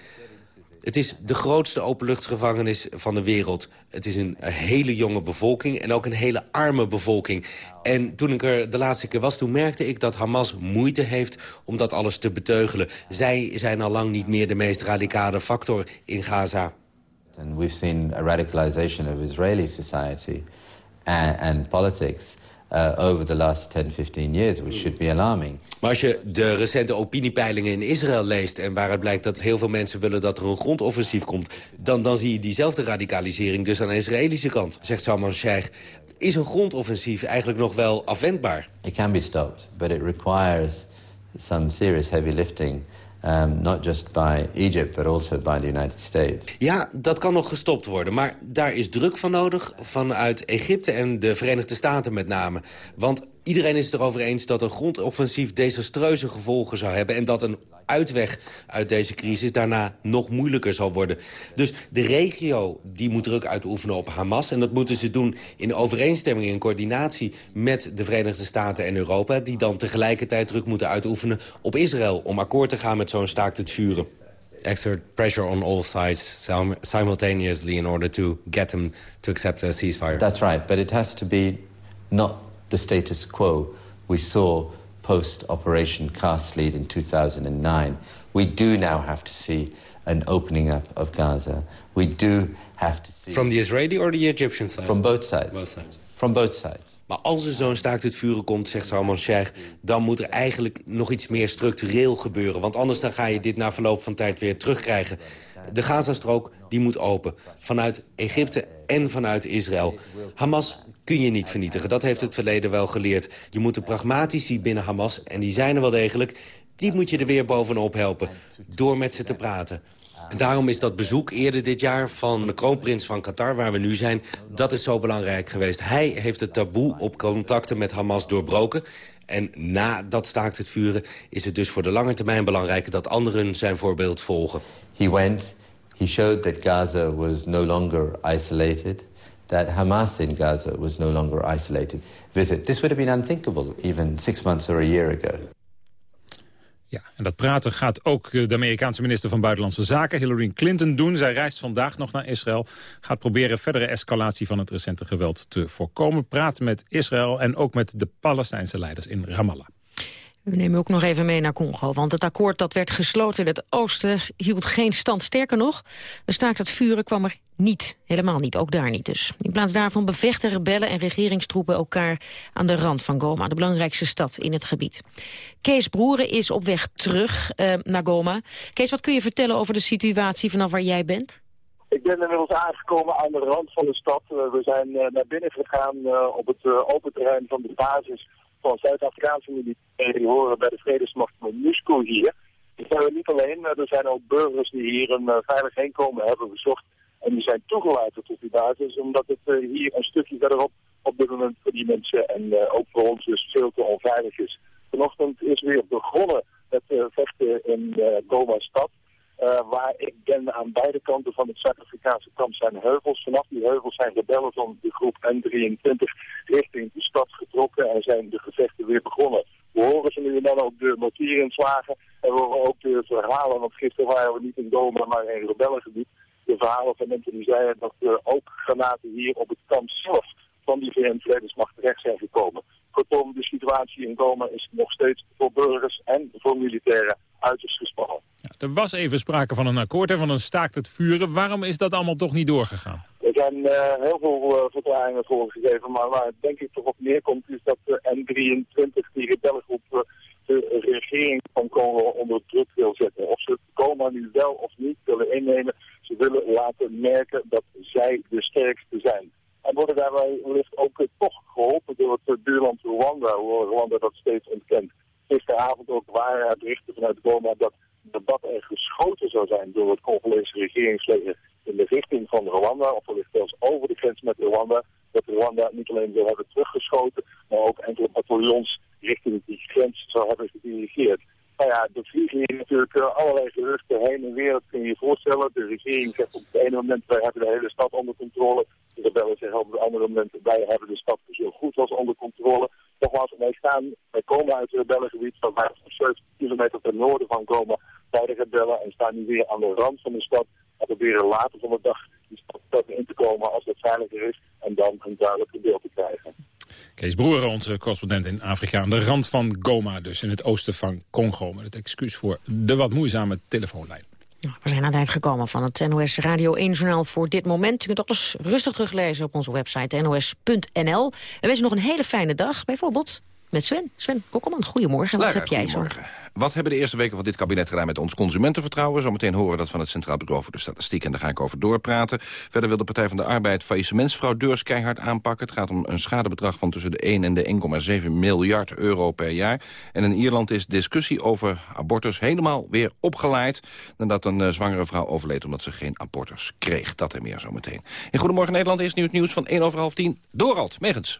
Het is de grootste openluchtgevangenis van de wereld. Het is een hele jonge bevolking en ook een hele arme bevolking. En toen ik er de laatste keer was, toen merkte ik dat Hamas moeite heeft om dat alles te beteugelen. Zij zijn al lang niet meer de meest radicale factor in Gaza. And we've seen a radicalization of Israeli society and, and politics uh, over the last 10, 15 years, which should be alarming. Maar als je de recente opiniepeilingen in Israël leest... en waaruit blijkt dat heel veel mensen willen dat er een grondoffensief komt... dan, dan zie je diezelfde radicalisering dus aan de Israëlische kant, zegt Salman Sheikh. Is een grondoffensief eigenlijk nog wel afwendbaar? It can be stopped, but it requires some serious heavy lifting... Um, not just by Egypt, but also by the United States. Ja, dat kan nog gestopt worden. Maar daar is druk van nodig vanuit Egypte en de Verenigde Staten met name. Want iedereen is het erover eens dat een grondoffensief desastreuze gevolgen zou hebben... en dat een uitweg uit deze crisis daarna nog moeilijker zal worden. Dus de regio die moet druk uitoefenen op Hamas. En dat moeten ze doen in overeenstemming en coördinatie met de Verenigde Staten en Europa... die dan tegelijkertijd druk moeten uitoefenen op Israël... om akkoord te gaan met zo'n staakt het vuren. Exert pressure on all sides simultaneously in order to get them to accept a ceasefire. That's right, but it has to be not the status quo we saw post-Operation Cast Lead in 2009. We do now have to see an opening up of Gaza. We do have to see... From the Israeli or the Egyptian side? From both sides. Both sides. From both sides. Maar als er zo'n staakt het vuren komt, zegt Salman Sheikh... dan moet er eigenlijk nog iets meer structureel gebeuren. Want anders dan ga je dit na verloop van tijd weer terugkrijgen. De Gazastrook die moet open. Vanuit Egypte en vanuit Israël. Hamas kun je niet vernietigen. Dat heeft het verleden wel geleerd. Je moet de pragmatici binnen Hamas, en die zijn er wel degelijk... die moet je er weer bovenop helpen, door met ze te praten. En daarom is dat bezoek eerder dit jaar van de kroonprins van Qatar, waar we nu zijn, dat is zo belangrijk geweest. Hij heeft het taboe op contacten met Hamas doorbroken. En na dat staakt het vuren is het dus voor de lange termijn belangrijk dat anderen zijn voorbeeld volgen. He went, he showed that Gaza was no longer isolated that Hamas in Gaza was no longer isolated visit. This would have been unthinkable even six months or a year ago. Ja, en dat praten gaat ook eh, de Amerikaanse minister van Buitenlandse Zaken, Hillary Clinton, doen. Zij reist vandaag nog naar Israël. Gaat proberen verdere escalatie van het recente geweld te voorkomen. Praat met Israël en ook met de Palestijnse leiders in Ramallah. We nemen ook nog even mee naar Congo, want het akkoord dat werd gesloten in het oosten hield geen stand. Sterker nog, een staakt het vuren kwam er niet, helemaal niet, ook daar niet dus. In plaats daarvan bevechten rebellen en regeringstroepen elkaar aan de rand van Goma, de belangrijkste stad in het gebied. Kees Broeren is op weg terug uh, naar Goma. Kees, wat kun je vertellen over de situatie vanaf waar jij bent? Ik ben inmiddels aangekomen aan de rand van de stad. Uh, we zijn uh, naar binnen gegaan op het open terrein van de basis van Zuid-Afrikaanse militairen horen bij de vredesmacht MONUSCO hier. Die zijn we niet alleen, er zijn ook burgers die hier een uh, veilig heenkomen hebben gezocht. En die zijn toegelaten tot die basis, omdat het uh, hier een stukje verderop op dit moment voor die mensen en ook voor ons dus veel te onveilig is. Vanochtend is weer begonnen het vechten in Goma-stad. Uh, waar ik ben aan beide kanten van het Zuid-Afrikaanse kamp zijn heuvels. Vanaf die heuvels zijn rebellen van de groep N23 richting de stad getrokken en zijn de gevechten weer begonnen. We horen ze nu dan ook de mortierinslagen en we horen ook de verhalen, want gisteren waren we niet in Goma, maar in rebellengebied. De verhalen van mensen die zeiden dat er ook granaten hier op het kamp zelf van die VN-vredesmacht terecht zijn gekomen. Kortom, de situatie in Goma is nog steeds voor burgers en voor militairen uiterst gespannen. Ja, er was even sprake van een akkoord, hè, van een staakt het vuren. Waarom is dat allemaal toch niet doorgegaan? Er zijn uh, heel veel uh, verklaringen voor gegeven, maar waar het denk ik toch op neerkomt is dat de N23, die rebellengroep, uh, de regering van Congo onder druk wil zetten. Of ze Coma nu wel of niet willen innemen, Ze willen laten merken dat zij de sterkste zijn. En worden daarbij wellicht ook eh, toch geholpen door het buurland Rwanda, hoewel Rwanda dat steeds ontkent. Gisteravond ook waren er berichten vanuit Goma dat debat er geschoten zou zijn door het Congolese regeringsleger in de richting van Rwanda, of wellicht zelfs over de grens met Rwanda, dat Rwanda niet alleen wil hebben teruggeschoten, maar ook enkele bataljons richting die grens zou hebben gedirigeerd. Nou ja, er vliegen hier natuurlijk uh, allerlei geruchten heen en weer, dat kun je je voorstellen. De regering zegt op het ene moment, wij hebben de hele stad onder controle. De rebellen zeggen op het andere moment, wij hebben de stad zo goed als onder controle. Nogmaals, wij staan, wij komen uit het rebellengebied van 70 kilometer ten noorden van Goma bij de rebellen en staan nu weer aan de rand van de stad. En proberen later van de dag die stad in te komen als het veiliger is en dan een duidelijke beeld te krijgen. Kees Broer, onze correspondent in Afrika, aan de rand van Goma, dus in het oosten van Congo. Met het excuus voor de wat moeizame telefoonlijn. We zijn aan het eind gekomen van het NOS Radio 1-journaal voor dit moment. U kunt alles rustig teruglezen op onze website nos.nl. En wensen nog een hele fijne dag, bijvoorbeeld met Sven. Sven Kokkelman, goedemorgen. Wat heb jij zo? Wat hebben de eerste weken van dit kabinet gedaan met ons consumentenvertrouwen? Zometeen horen we dat van het Centraal Bureau voor de Statistiek... en daar ga ik over doorpraten. Verder wil de Partij van de Arbeid faillissementsfraudeurs keihard aanpakken. Het gaat om een schadebedrag van tussen de 1 en de 1,7 miljard euro per jaar. En in Ierland is discussie over abortus helemaal weer opgeleid... nadat een uh, zwangere vrouw overleed omdat ze geen abortus kreeg. Dat en meer zometeen. In Goedemorgen Nederland is nu het nieuws van 1 over half 10. Dorald, Megens.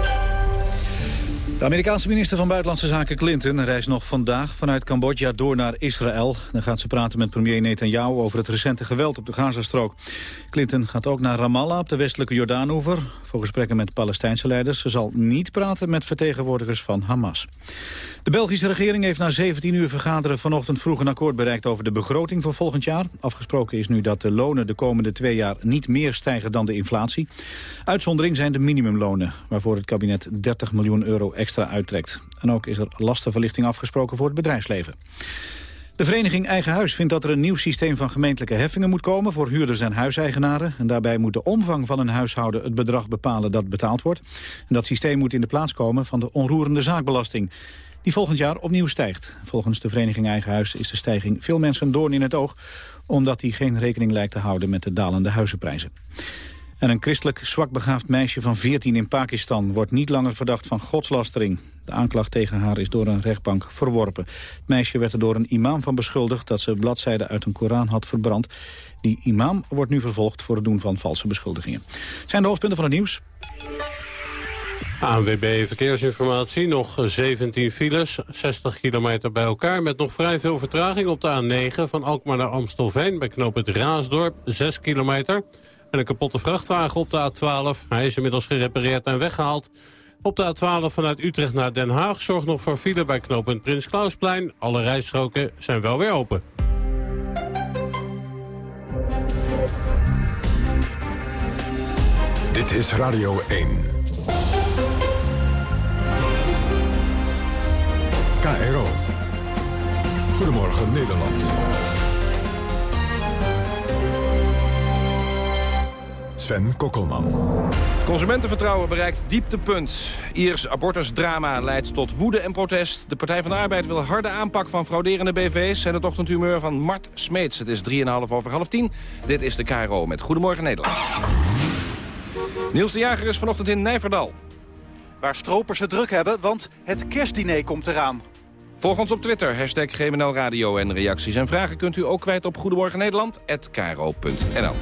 De Amerikaanse minister van Buitenlandse Zaken Clinton reist nog vandaag vanuit Cambodja door naar Israël. Dan gaat ze praten met premier Netanyahu over het recente geweld op de Gazastrook. Clinton gaat ook naar Ramallah op de westelijke Jordaanoever voor gesprekken met Palestijnse leiders. Ze zal niet praten met vertegenwoordigers van Hamas. De Belgische regering heeft na 17 uur vergaderen vanochtend vroeg een akkoord bereikt over de begroting voor volgend jaar. Afgesproken is nu dat de lonen de komende twee jaar niet meer stijgen dan de inflatie. Uitzondering zijn de minimumlonen, waarvoor het kabinet 30 miljoen euro extra uittrekt. En ook is er lastenverlichting afgesproken voor het bedrijfsleven. De vereniging Eigen Huis vindt dat er een nieuw systeem van gemeentelijke heffingen moet komen voor huurders en huiseigenaren. En daarbij moet de omvang van een huishouden het bedrag bepalen dat betaald wordt. En dat systeem moet in de plaats komen van de onroerende zaakbelasting die volgend jaar opnieuw stijgt. Volgens de vereniging Eigen Huis is de stijging veel mensen doorn in het oog... omdat die geen rekening lijkt te houden met de dalende huizenprijzen. En een christelijk zwakbegaafd meisje van 14 in Pakistan... wordt niet langer verdacht van godslastering. De aanklacht tegen haar is door een rechtbank verworpen. Het meisje werd er door een imam van beschuldigd... dat ze bladzijden uit een Koran had verbrand. Die imam wordt nu vervolgd voor het doen van valse beschuldigingen. Zijn de hoofdpunten van het nieuws? ANWB Verkeersinformatie, nog 17 files, 60 kilometer bij elkaar... met nog vrij veel vertraging op de A9 van Alkmaar naar Amstelveen... bij knoop het Raasdorp, 6 kilometer. En een kapotte vrachtwagen op de A12. Hij is inmiddels gerepareerd en weggehaald. Op de A12 vanuit Utrecht naar Den Haag zorgt nog voor file bij knooppunt Prins Klausplein. Alle rijstroken zijn wel weer open. Dit is Radio 1. KRO. Goedemorgen Nederland. Sven Kokkelman. Consumentenvertrouwen bereikt dieptepunt. Iers abortusdrama leidt tot woede en protest. De Partij van de Arbeid wil harde aanpak van frauderende BV's... en het ochtendhumeur van Mart Smeets. Het is 3,5 over half 10. Dit is de KRO met Goedemorgen Nederland. Niels de Jager is vanochtend in Nijverdal. Waar stropers het druk hebben, want het kerstdiner komt eraan. Volg ons op Twitter, hashtag GMNL Radio. En reacties en vragen kunt u ook kwijt op Goedemorgen Nederland@kro.nl.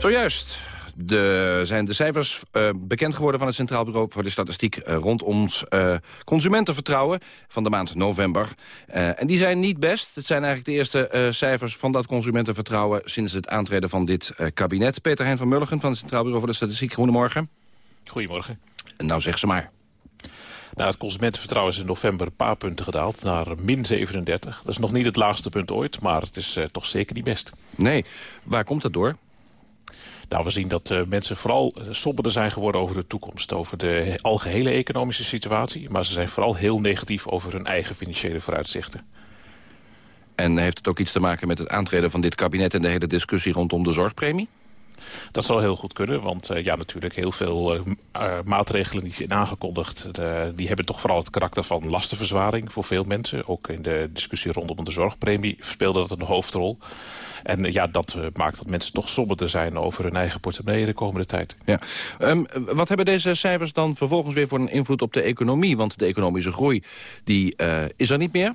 Zojuist de, zijn de cijfers uh, bekend geworden van het Centraal Bureau voor de Statistiek uh, rond ons uh, consumentenvertrouwen van de maand november. en die zijn niet best. Het zijn eigenlijk de eerste cijfers van dat consumentenvertrouwen sinds het aantreden van dit kabinet. Peter Hein van Mulligen van het Centraal Bureau voor de Statistiek. Goedemorgen. Goedemorgen. Nou, zeg ze maar. Nou, het consumentenvertrouwen is in november een paar punten gedaald naar min 37. Dat is nog niet het laagste punt ooit, maar het is toch zeker niet best. Nee, waar komt dat door? Nou, we zien dat uh, mensen vooral uh, somberder zijn geworden over de toekomst. Over de algehele economische situatie. Maar ze zijn vooral heel negatief over hun eigen financiële vooruitzichten. En heeft het ook iets te maken met het aantreden van dit kabinet... en de hele discussie rondom de zorgpremie? Dat zal heel goed kunnen, want ja, natuurlijk heel veel maatregelen die zijn aangekondigd... die hebben toch vooral het karakter van lastenverzwaring voor veel mensen. Ook in de discussie rondom de zorgpremie speelde dat een hoofdrol. En ja, dat maakt dat mensen toch somberder zijn over hun eigen portemonnee de komende tijd. Ja. Um, wat hebben deze cijfers dan vervolgens weer voor een invloed op de economie? Want de economische groei die, uh, is er niet meer.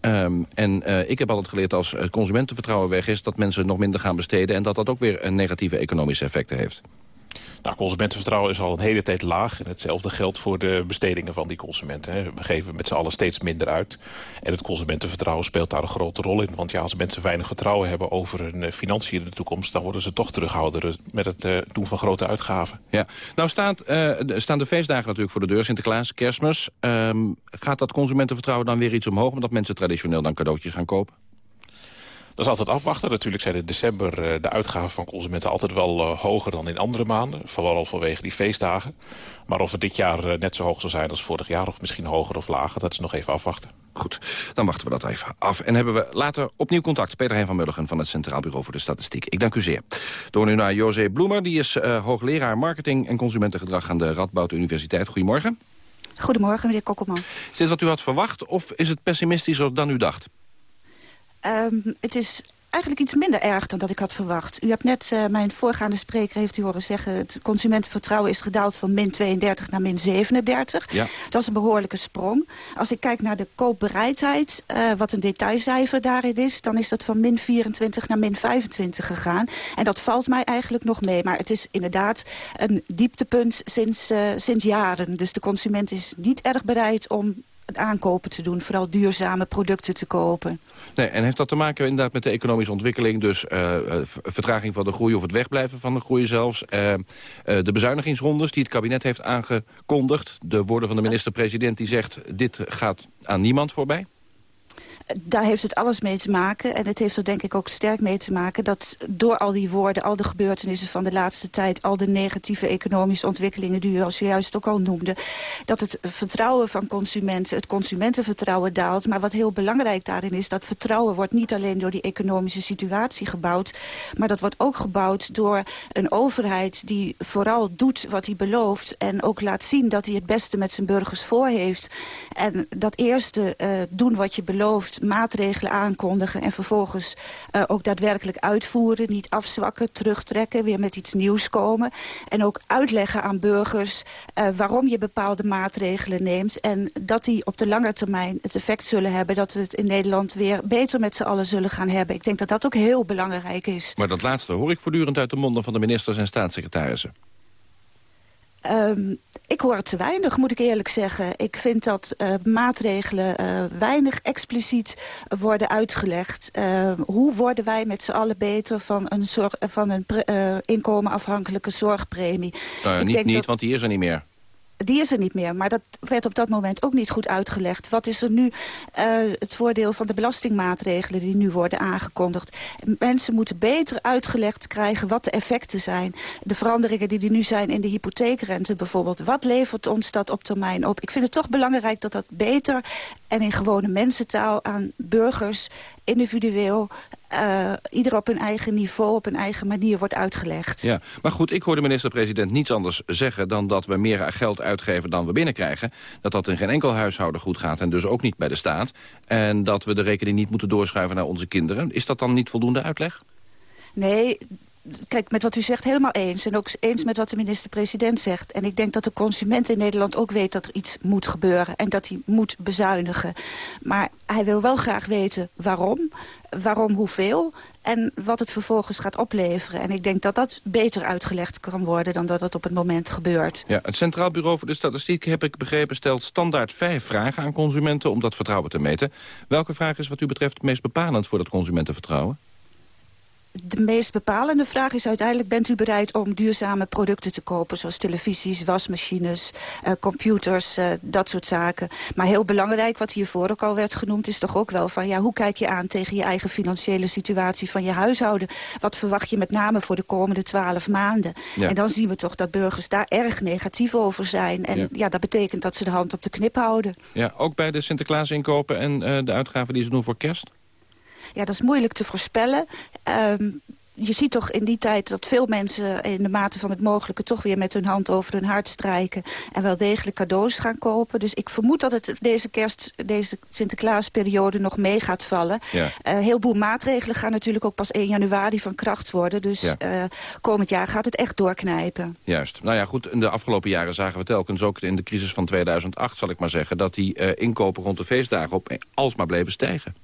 Um, en ik heb altijd geleerd als consumentenvertrouwen weg is... dat mensen nog minder gaan besteden... en dat dat ook weer een negatieve economische effecten heeft. Nou, consumentenvertrouwen is al een hele tijd laag. En hetzelfde geldt voor de bestedingen van die consumenten. Hè. We geven met z'n allen steeds minder uit. En het consumentenvertrouwen speelt daar een grote rol in. Want ja, als mensen weinig vertrouwen hebben over hun uh, financiën in de toekomst... dan worden ze toch terughoudender met het uh, doen van grote uitgaven. Ja. Nou staat, uh, staan de feestdagen natuurlijk voor de deur. Sinterklaas, kerstmis. Um, gaat dat consumentenvertrouwen dan weer iets omhoog... omdat mensen traditioneel dan cadeautjes gaan kopen? Dat is altijd afwachten. Natuurlijk zijn in december uh, de uitgaven van consumenten altijd wel uh, hoger dan in andere maanden. Vooral vanwege die feestdagen. Maar of het dit jaar uh, net zo hoog zal zijn als vorig jaar... of misschien hoger of lager, dat is nog even afwachten. Goed, dan wachten we dat even af. En hebben we later opnieuw contact. Peter Hein van Mulligen van het Centraal Bureau voor de Statistiek. Ik dank u zeer. Door nu naar José Bloemer. Die is hoogleraar marketing en consumentengedrag aan de Radboud Universiteit. Goedemorgen. Goedemorgen, meneer Kokkelman. Is dit wat u had verwacht of is het pessimistischer dan u dacht? Um, het is eigenlijk iets minder erg dan dat ik had verwacht. U hebt net, uh, mijn voorgaande spreker heeft u horen zeggen... het consumentenvertrouwen is gedaald van min 32 naar min 37. Ja. Dat is een behoorlijke sprong. Als ik kijk naar de koopbereidheid, uh, wat een detailcijfer daarin is... dan is dat van min 24 naar min 25 gegaan. En dat valt mij eigenlijk nog mee. Maar het is inderdaad een dieptepunt sinds, uh, sinds jaren. Dus de consument is niet erg bereid om aankopen te doen. Vooral duurzame producten te kopen. Nee, en heeft dat te maken inderdaad met de economische ontwikkeling? Dus uh, vertraging van de groei of het wegblijven van de groei zelfs. Uh, de bezuinigingsrondes die het kabinet heeft aangekondigd. De woorden van de minister-president die zegt... dit gaat aan niemand voorbij? Daar heeft het alles mee te maken. En het heeft er denk ik ook sterk mee te maken... dat door al die woorden, al de gebeurtenissen van de laatste tijd... al de negatieve economische ontwikkelingen die u al zojuist ook al noemde... dat het vertrouwen van consumenten, het consumentenvertrouwen daalt. Maar wat heel belangrijk daarin is... dat vertrouwen wordt niet alleen door die economische situatie gebouwd... maar dat wordt ook gebouwd door een overheid die vooral doet wat hij belooft... en ook laat zien dat hij het beste met zijn burgers voor heeft. En dat eerste uh, doen wat je belooft maatregelen aankondigen... en vervolgens uh, ook daadwerkelijk uitvoeren, niet afzwakken, terugtrekken... weer met iets nieuws komen. En ook uitleggen aan burgers uh, waarom je bepaalde maatregelen neemt... en dat die op de lange termijn het effect zullen hebben... dat we het in Nederland weer beter met z'n allen zullen gaan hebben. Ik denk dat dat ook heel belangrijk is. Maar dat laatste hoor ik voortdurend uit de monden van de ministers en staatssecretarissen. Um, ik hoor het te weinig, moet ik eerlijk zeggen. Ik vind dat uh, maatregelen uh, weinig expliciet worden uitgelegd. Uh, hoe worden wij met z'n allen beter van een, zorg, van een inkomenafhankelijke zorgpremie? Nou, niet, niet dat... want die is er niet meer die is er niet meer. Maar dat werd op dat moment ook niet goed uitgelegd. Wat is er nu uh, het voordeel van de belastingmaatregelen die nu worden aangekondigd? Mensen moeten beter uitgelegd krijgen wat de effecten zijn. De veranderingen die er nu zijn in de hypotheekrente bijvoorbeeld. Wat levert ons dat op termijn op? Ik vind het toch belangrijk dat dat beter en in gewone mensentaal aan burgers individueel uh, ieder op een eigen niveau, op een eigen manier wordt uitgelegd. Ja, maar goed, ik hoor de minister-president niets anders zeggen... dan dat we meer geld uitgeven dan we binnenkrijgen. Dat dat in geen enkel huishouden goed gaat en dus ook niet bij de staat. En dat we de rekening niet moeten doorschuiven naar onze kinderen. Is dat dan niet voldoende uitleg? Nee, kijk, met wat u zegt helemaal eens. En ook eens met wat de minister-president zegt. En ik denk dat de consument in Nederland ook weet dat er iets moet gebeuren. En dat hij moet bezuinigen. Maar hij wil wel graag weten waarom. Waarom hoeveel. En wat het vervolgens gaat opleveren. En ik denk dat dat beter uitgelegd kan worden dan dat het op het moment gebeurt. Ja, het Centraal Bureau voor de Statistiek, heb ik begrepen, stelt standaard vijf vragen aan consumenten om dat vertrouwen te meten. Welke vraag is wat u betreft het meest bepalend voor dat consumentenvertrouwen? De meest bepalende vraag is uiteindelijk... bent u bereid om duurzame producten te kopen... zoals televisies, wasmachines, uh, computers, uh, dat soort zaken. Maar heel belangrijk, wat hiervoor ook al werd genoemd... is toch ook wel van, ja, hoe kijk je aan tegen je eigen financiële situatie van je huishouden? Wat verwacht je met name voor de komende twaalf maanden? Ja. En dan zien we toch dat burgers daar erg negatief over zijn. En ja. ja. dat betekent dat ze de hand op de knip houden. Ja, ook bij de Sinterklaas inkopen en uh, de uitgaven die ze doen voor kerst? Ja, dat is moeilijk te voorspellen. Um, je ziet toch in die tijd dat veel mensen in de mate van het mogelijke... toch weer met hun hand over hun hart strijken... en wel degelijk cadeaus gaan kopen. Dus ik vermoed dat het deze kerst, deze Sinterklaasperiode nog mee gaat vallen. Ja. Een heleboel maatregelen gaan natuurlijk ook pas 1 januari van kracht worden. Dus Ja. eh, komend jaar gaat het echt doorknijpen. Juist. Nou ja, goed, in de afgelopen jaren zagen we telkens ook in de crisis van 2008, zal ik maar zeggen, dat die eh, inkopen rond de feestdagen op alsmaar bleven stijgen.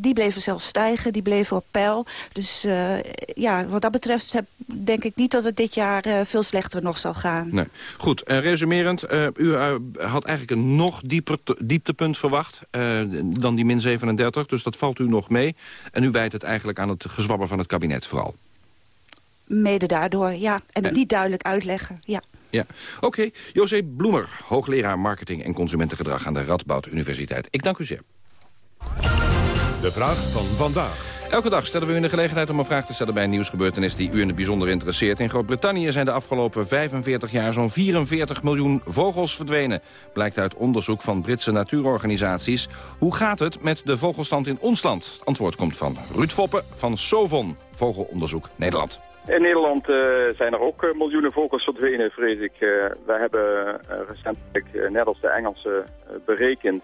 Die bleven zelfs stijgen, die bleven op peil. Dus eh, ja, wat dat betreft denk ik niet dat het dit jaar eh, veel slechter nog zal gaan. Nee. Goed, eh, resumerend, u had eigenlijk een nog dieper te- dieptepunt verwacht dan die min 37, dus dat valt u nog mee. En u wijt het eigenlijk aan het gezwabber van het kabinet vooral. Mede daardoor, ja. En het niet duidelijk uitleggen, ja. Ja, oké. José Bloemer, hoogleraar marketing en consumentengedrag aan de Radboud Universiteit. Ik dank u zeer. De vraag van vandaag. Elke dag stellen we u de gelegenheid om een vraag te stellen bij een nieuwsgebeurtenis die u in het bijzonder interesseert. In Groot-Brittannië zijn de afgelopen 45 jaar zo'n 44 miljoen vogels verdwenen. Blijkt uit onderzoek van Britse natuurorganisaties. Hoe gaat het met de vogelstand in ons land? Antwoord komt van Ruud Foppen van Sovon, Vogelonderzoek Nederland. In Nederland eh, zijn er ook eh, miljoenen vogels verdwenen, vrees ik. Eh, wij hebben recentelijk, net als de Engelsen, berekend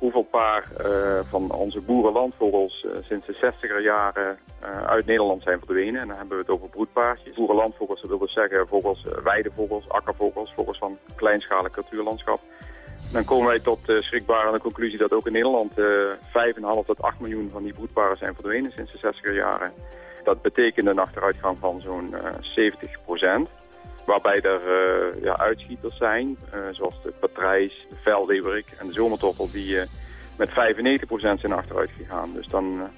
hoeveel paar eh, van onze boerenlandvogels eh, sinds de 60er jaren eh, uit Nederland zijn verdwenen. En dan hebben we het over broedpaardjes. Boerenlandvogels, dat wil dus zeggen vogels, weidevogels, akkervogels, vogels van kleinschalig natuurlandschap. Dan komen wij tot de schrikbarende conclusie dat ook in Nederland eh 5,5 tot 8 miljoen van die broedparen zijn verdwenen sinds de 60er jaren. Dat betekent een achteruitgang van zo'n eh 70 Waarbij er eh, ja, uitschieters zijn, eh, zoals de patrijs, de velleeuwerik en de zomertoffel, die eh, met 95% zijn achteruit gegaan. Dus dan,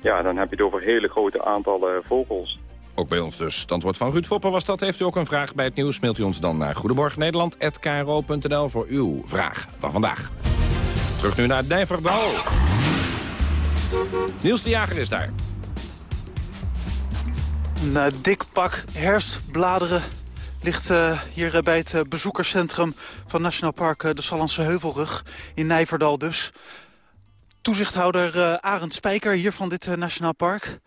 ja, dan heb je het over hele grote aantallen vogels. Ook bij ons dus. Het antwoord van Ruud Foppen was dat. Heeft u ook een vraag bij het nieuws, mailt u ons dan naar goedemorgennederland.kro.nl voor uw vraag van vandaag. Terug nu naar Dijverdal. Niels de Jager is daar. Een dik pak herfstbladeren ligt eh, hier eh, bij het eh, bezoekerscentrum van Nationaal Park de Sallandse Heuvelrug in Nijverdal dus. Toezichthouder Arend Spijker hier van dit Nationaal Park.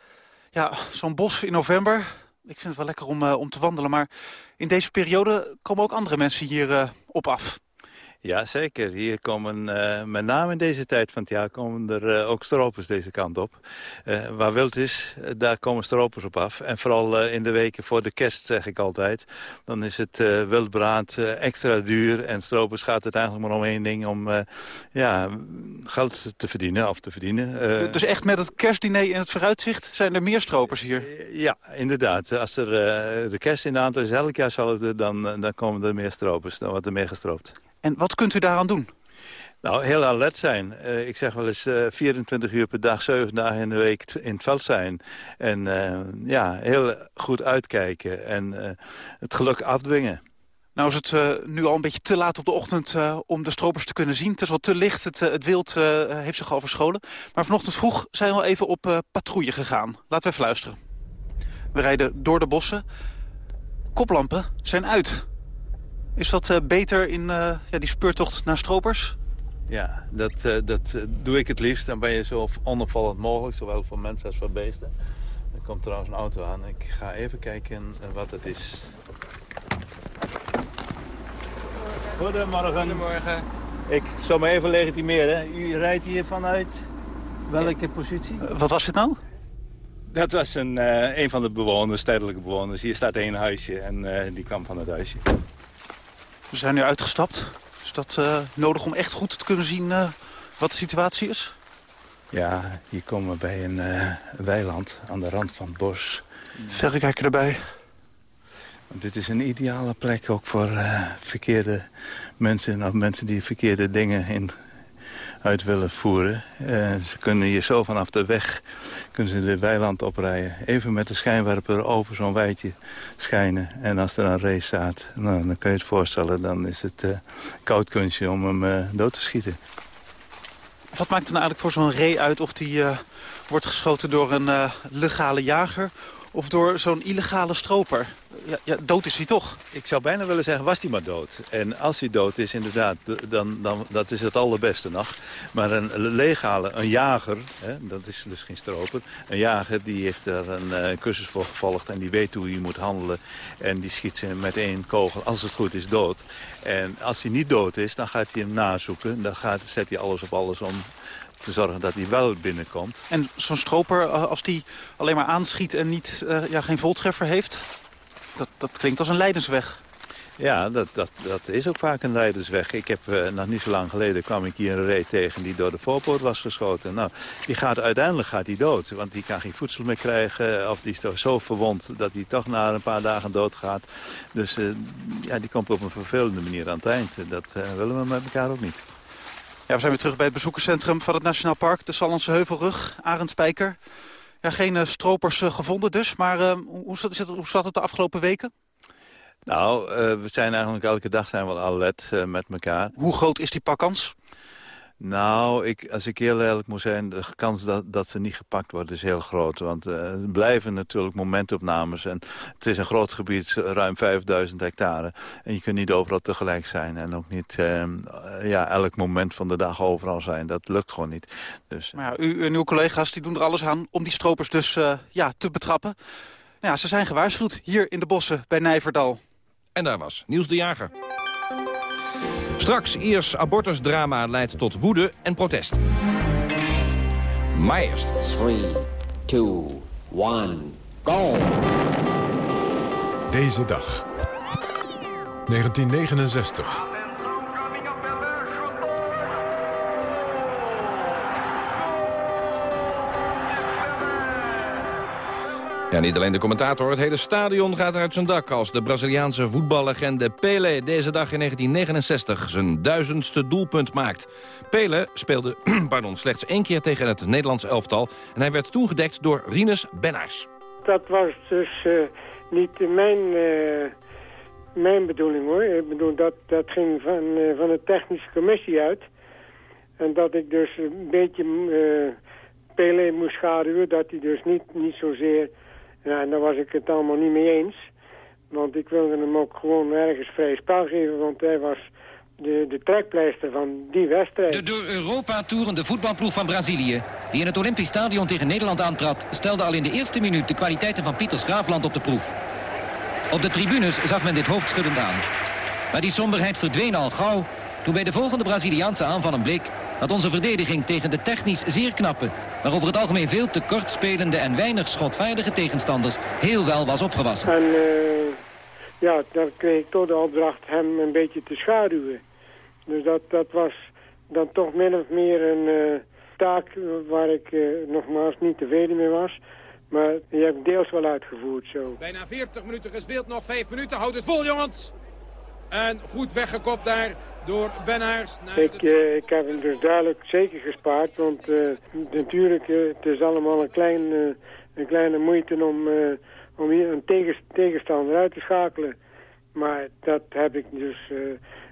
Ja, zo'n bos in november. Ik vind het wel lekker om, om te wandelen, maar in deze periode komen ook andere mensen hier op af. Ja, zeker. Hier komen, eh, met name in deze tijd van het jaar, komen er eh, ook stropers deze kant op. Eh, waar wild is, daar komen stropers op af. En vooral in de weken voor de kerst, zeg ik altijd. Dan is het wildbraad extra duur. En stropers gaat het eigenlijk maar om één ding, om ja, geld te verdienen of te verdienen. Dus echt met het kerstdiner in het vooruitzicht zijn er meer stropers hier? ja, inderdaad. Als er de kerst in de aantal is elk jaar hetzelfde, dan, eh, dan komen er meer stropers. Dan wordt er meer gestroopt. En wat kunt u daaraan doen? Nou, heel alert zijn. Eh, ik zeg wel eens eh 24 uur per dag, 7 dagen in de week in het veld zijn. En eh, ja, heel goed uitkijken en eh, het geluk afdwingen. Nou is het eh, nu al een beetje te laat op de ochtend eh, om de stropers te kunnen zien. Het is al te licht, het, eh, het wild eh, heeft zich al verscholen. Maar vanochtend vroeg zijn we al even op eh, patrouille gegaan. Laten we even luisteren. We rijden door de bossen. Koplampen zijn uit. Is dat eh, beter in eh, ja, die speurtocht naar stropers? Ja, dat, eh, dat doe ik het liefst. Dan ben je zo onopvallend mogelijk, zowel voor mensen als voor beesten. Er komt trouwens een auto aan. Ik ga even kijken wat het is. Goedemorgen. Goedemorgen. Ik zal me even legitimeren. U rijdt hier vanuit welke positie? Wat was het nou? Dat was een, eh, een van de bewoners, tijdelijke bewoners. Hier staat één huisje en eh, die kwam van het huisje. We zijn nu uitgestapt. Is dat eh, nodig om echt goed te kunnen zien eh, wat de situatie is? Ja, hier komen we bij een eh, weiland aan de rand van het bos. Verrekijker erbij. Dit is een ideale plek ook voor verkeerde mensen... of mensen die verkeerde dingen in, uit willen voeren. Eh, ze kunnen hier zo vanaf de weg kunnen ze de weiland oprijden. Even met de schijnwerper over zo'n weidje schijnen. En als er een race staat, nou, dan kun je het voorstellen... dan is het eh koud kunstje om hem eh, dood te schieten. Wat maakt er nou eigenlijk voor zo'n ree uit of die wordt geschoten door een legale jager... of door zo'n illegale stroper. Ja, ja, dood is hij toch? Ik zou bijna willen zeggen, was hij maar dood. En als hij dood is, inderdaad, dan, dan dat is het allerbeste nog. Maar een legale, een jager, hè, dat is dus geen stroper... een jager die heeft er een uh, cursus voor gevolgd en die weet hoe je moet handelen. En die schiet ze met één kogel, als het goed is, dood. En als hij niet dood is, dan gaat hij hem nazoeken. Dan gaat, zet hij alles op alles om te zorgen dat hij wel binnenkomt. En zo'n stroper, eh, als die alleen maar aanschiet en niet, uh, ja, geen voltreffer heeft... Dat, dat klinkt als een leidensweg. Ja, dat, dat, dat is ook vaak een leidersweg. Ik heb uh, nog niet zo lang geleden kwam ik hier een reet tegen die door de voorpoort was geschoten. Nou, die gaat, uiteindelijk gaat hij dood, want die kan geen voedsel meer krijgen. Of die is toch zo verwond dat hij toch na een paar dagen doodgaat. Dus uh, ja, die komt op een vervelende manier aan het eind. Dat uh, willen we met elkaar ook niet. Ja, we zijn weer terug bij het bezoekerscentrum van het Nationaal Park. De Sallandse Heuvelrug, Arendspijker. Ja, geen stropers gevonden dus, maar hoe, zat het, hoe zat het de afgelopen weken? Nou, uh, we zijn eigenlijk elke dag zijn we al alert uh, met elkaar. Hoe groot is die pakkans? Nou, ik, als ik heel eerlijk moet zijn, de kans dat, dat ze niet gepakt worden is heel groot. Want uh, het blijven natuurlijk momentopnames. En het is een groot gebied, ruim 5000 hectare. En je kunt niet overal tegelijk zijn. En ook niet ja, elk moment van de dag overal zijn. Dat lukt gewoon niet. Dus, maar ja, u en uw collega's die doen er alles aan om die stropers dus ja, te betrappen. Nou ja, ze zijn gewaarschuwd hier in de bossen bij Nijverdal. En daar was Niels de Jager. Straks Iers abortusdrama leidt tot woede en protest. Maar eerst... 3, 2, 1, go! Deze dag. 1969. Ja, niet alleen de commentator, het hele stadion gaat uit zijn dak... als de Braziliaanse voetballegende Pelé deze dag in 1969 zijn duizendste doelpunt maakt. Pelé speelde pardon, slechts één keer tegen het Nederlands elftal... en hij werd toen gedekt door Rinus Bennaars. Dat was dus uh, niet mijn, uh, mijn bedoeling, hoor. Ik bedoel, dat, dat ging van, uh, van de technische commissie uit. En dat ik dus een beetje Pelé moest schaduwen... dat hij dus niet, niet zozeer ja, en daar was ik het allemaal niet mee eens. Want ik wilde hem ook gewoon ergens vrij spel geven, want hij was de, de trekpleister van die wedstrijd. De door Europa toerende voetbalploeg van Brazilië, die in het Olympisch Stadion tegen Nederland aantrad, stelde al in de eerste minuut de kwaliteiten van Pieters Graafland op de proef. Op de tribunes zag men dit hoofdschuddend aan. Maar die somberheid verdween al gauw toen bij de volgende Braziliaanse aanval een bleek dat onze verdediging tegen de technisch zeer knappe, maar over het algemeen veel te kort spelende en weinig schotvaardige tegenstanders heel wel was opgewassen. En uh, ja, dan kreeg ik toch de opdracht hem een beetje te schaduwen. Dus dat, dat was dan toch min of meer een uh, taak waar ik uh, nogmaals niet tevreden mee was. Maar die heb ik deels wel uitgevoerd zo. Bijna 40 minuten gespeeld, nog 5 minuten. Houd het vol jongens! En goed weggekopt daar door Benhaars. Ik, uh, ik heb hem dus duidelijk zeker gespaard. Want uh, natuurlijk, uh, het is allemaal een, klein, een kleine moeite om, om hier een tegen, tegenstander uit te schakelen. Maar dat heb ik dus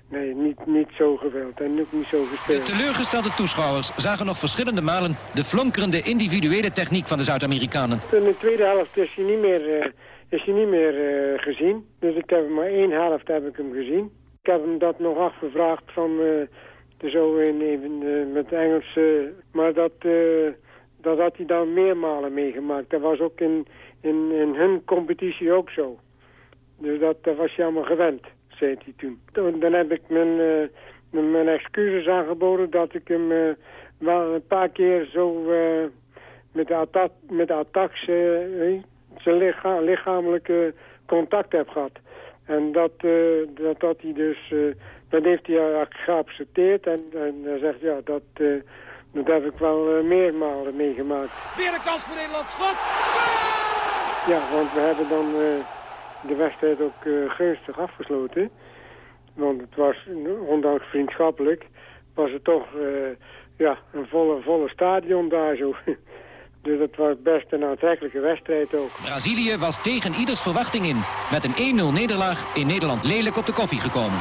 nee, niet, niet zo gewild en ook niet zo gespeeld. De teleurgestelde toeschouwers zagen nog verschillende malen de flonkerende individuele techniek van de Zuid-Amerikanen. In de tweede helft is hij niet meer, is hij niet meer gezien. Dus ik heb maar één helft heb ik hem gezien. Ik heb hem dat nog afgevraagd van uh, zo in, even uh, met Engels. Maar dat, dat had hij dan meermalen meegemaakt. Dat was ook in, in, in hun competitie ook zo. Dus dat, was hij allemaal gewend, zei hij toen. toen dan heb ik mijn, mijn excuses aangeboden dat ik hem wel een paar keer zo met de, met de attacks zijn licha lichamelijke contact heb gehad. En dat, uh, dat, dat hij dus, uh, dat heeft hij geaccepteerd en, en zegt ja, dat, uh, dat heb ik wel meermalen meegemaakt. Weer een kans voor Nederland, schot! Ja, want we hebben dan de wedstrijd ook gunstig afgesloten. Want het was, ondanks vriendschappelijk, was het toch ja, een volle, volle stadion daar zo. Dus het was best een aantrekkelijke wedstrijd ook. Brazilië was tegen ieders verwachting in. Met een 1-0 nederlaag in Nederland lelijk op de koffie gekomen.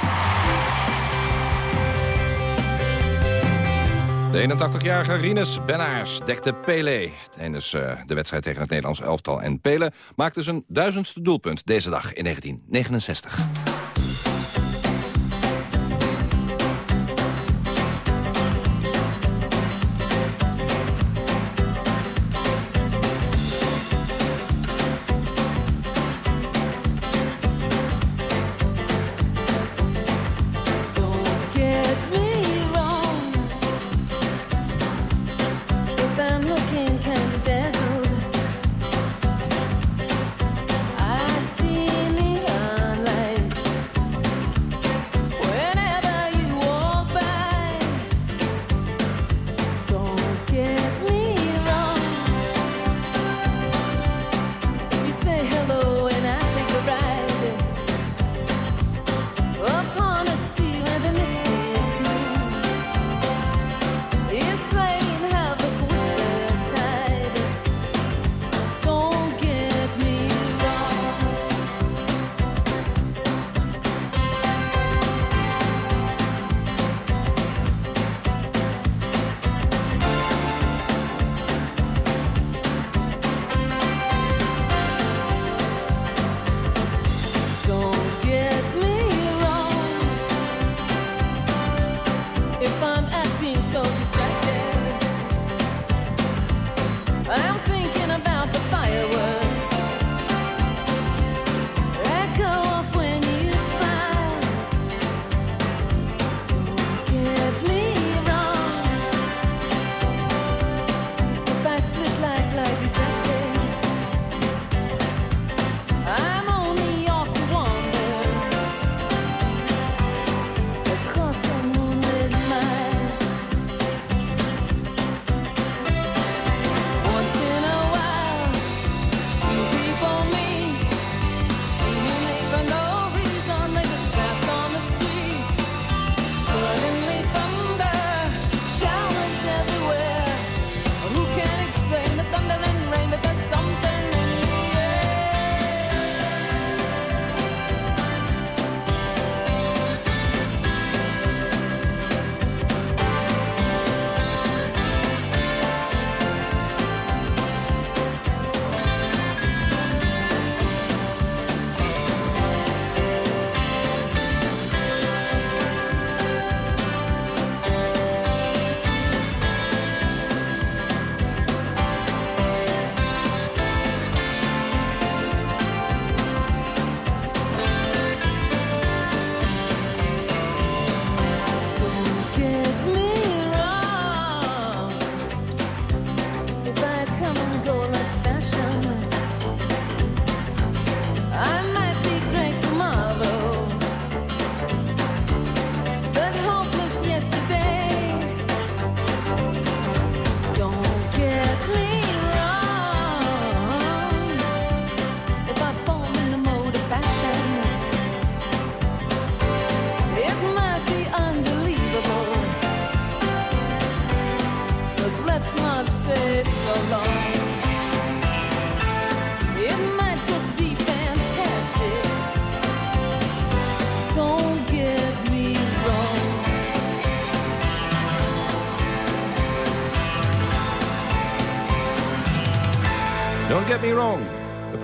De 81-jarige Rinus Benaars dekte Pele tijdens uh, de wedstrijd tegen het Nederlands elftal. En Pele maakte zijn duizendste doelpunt deze dag in 1969.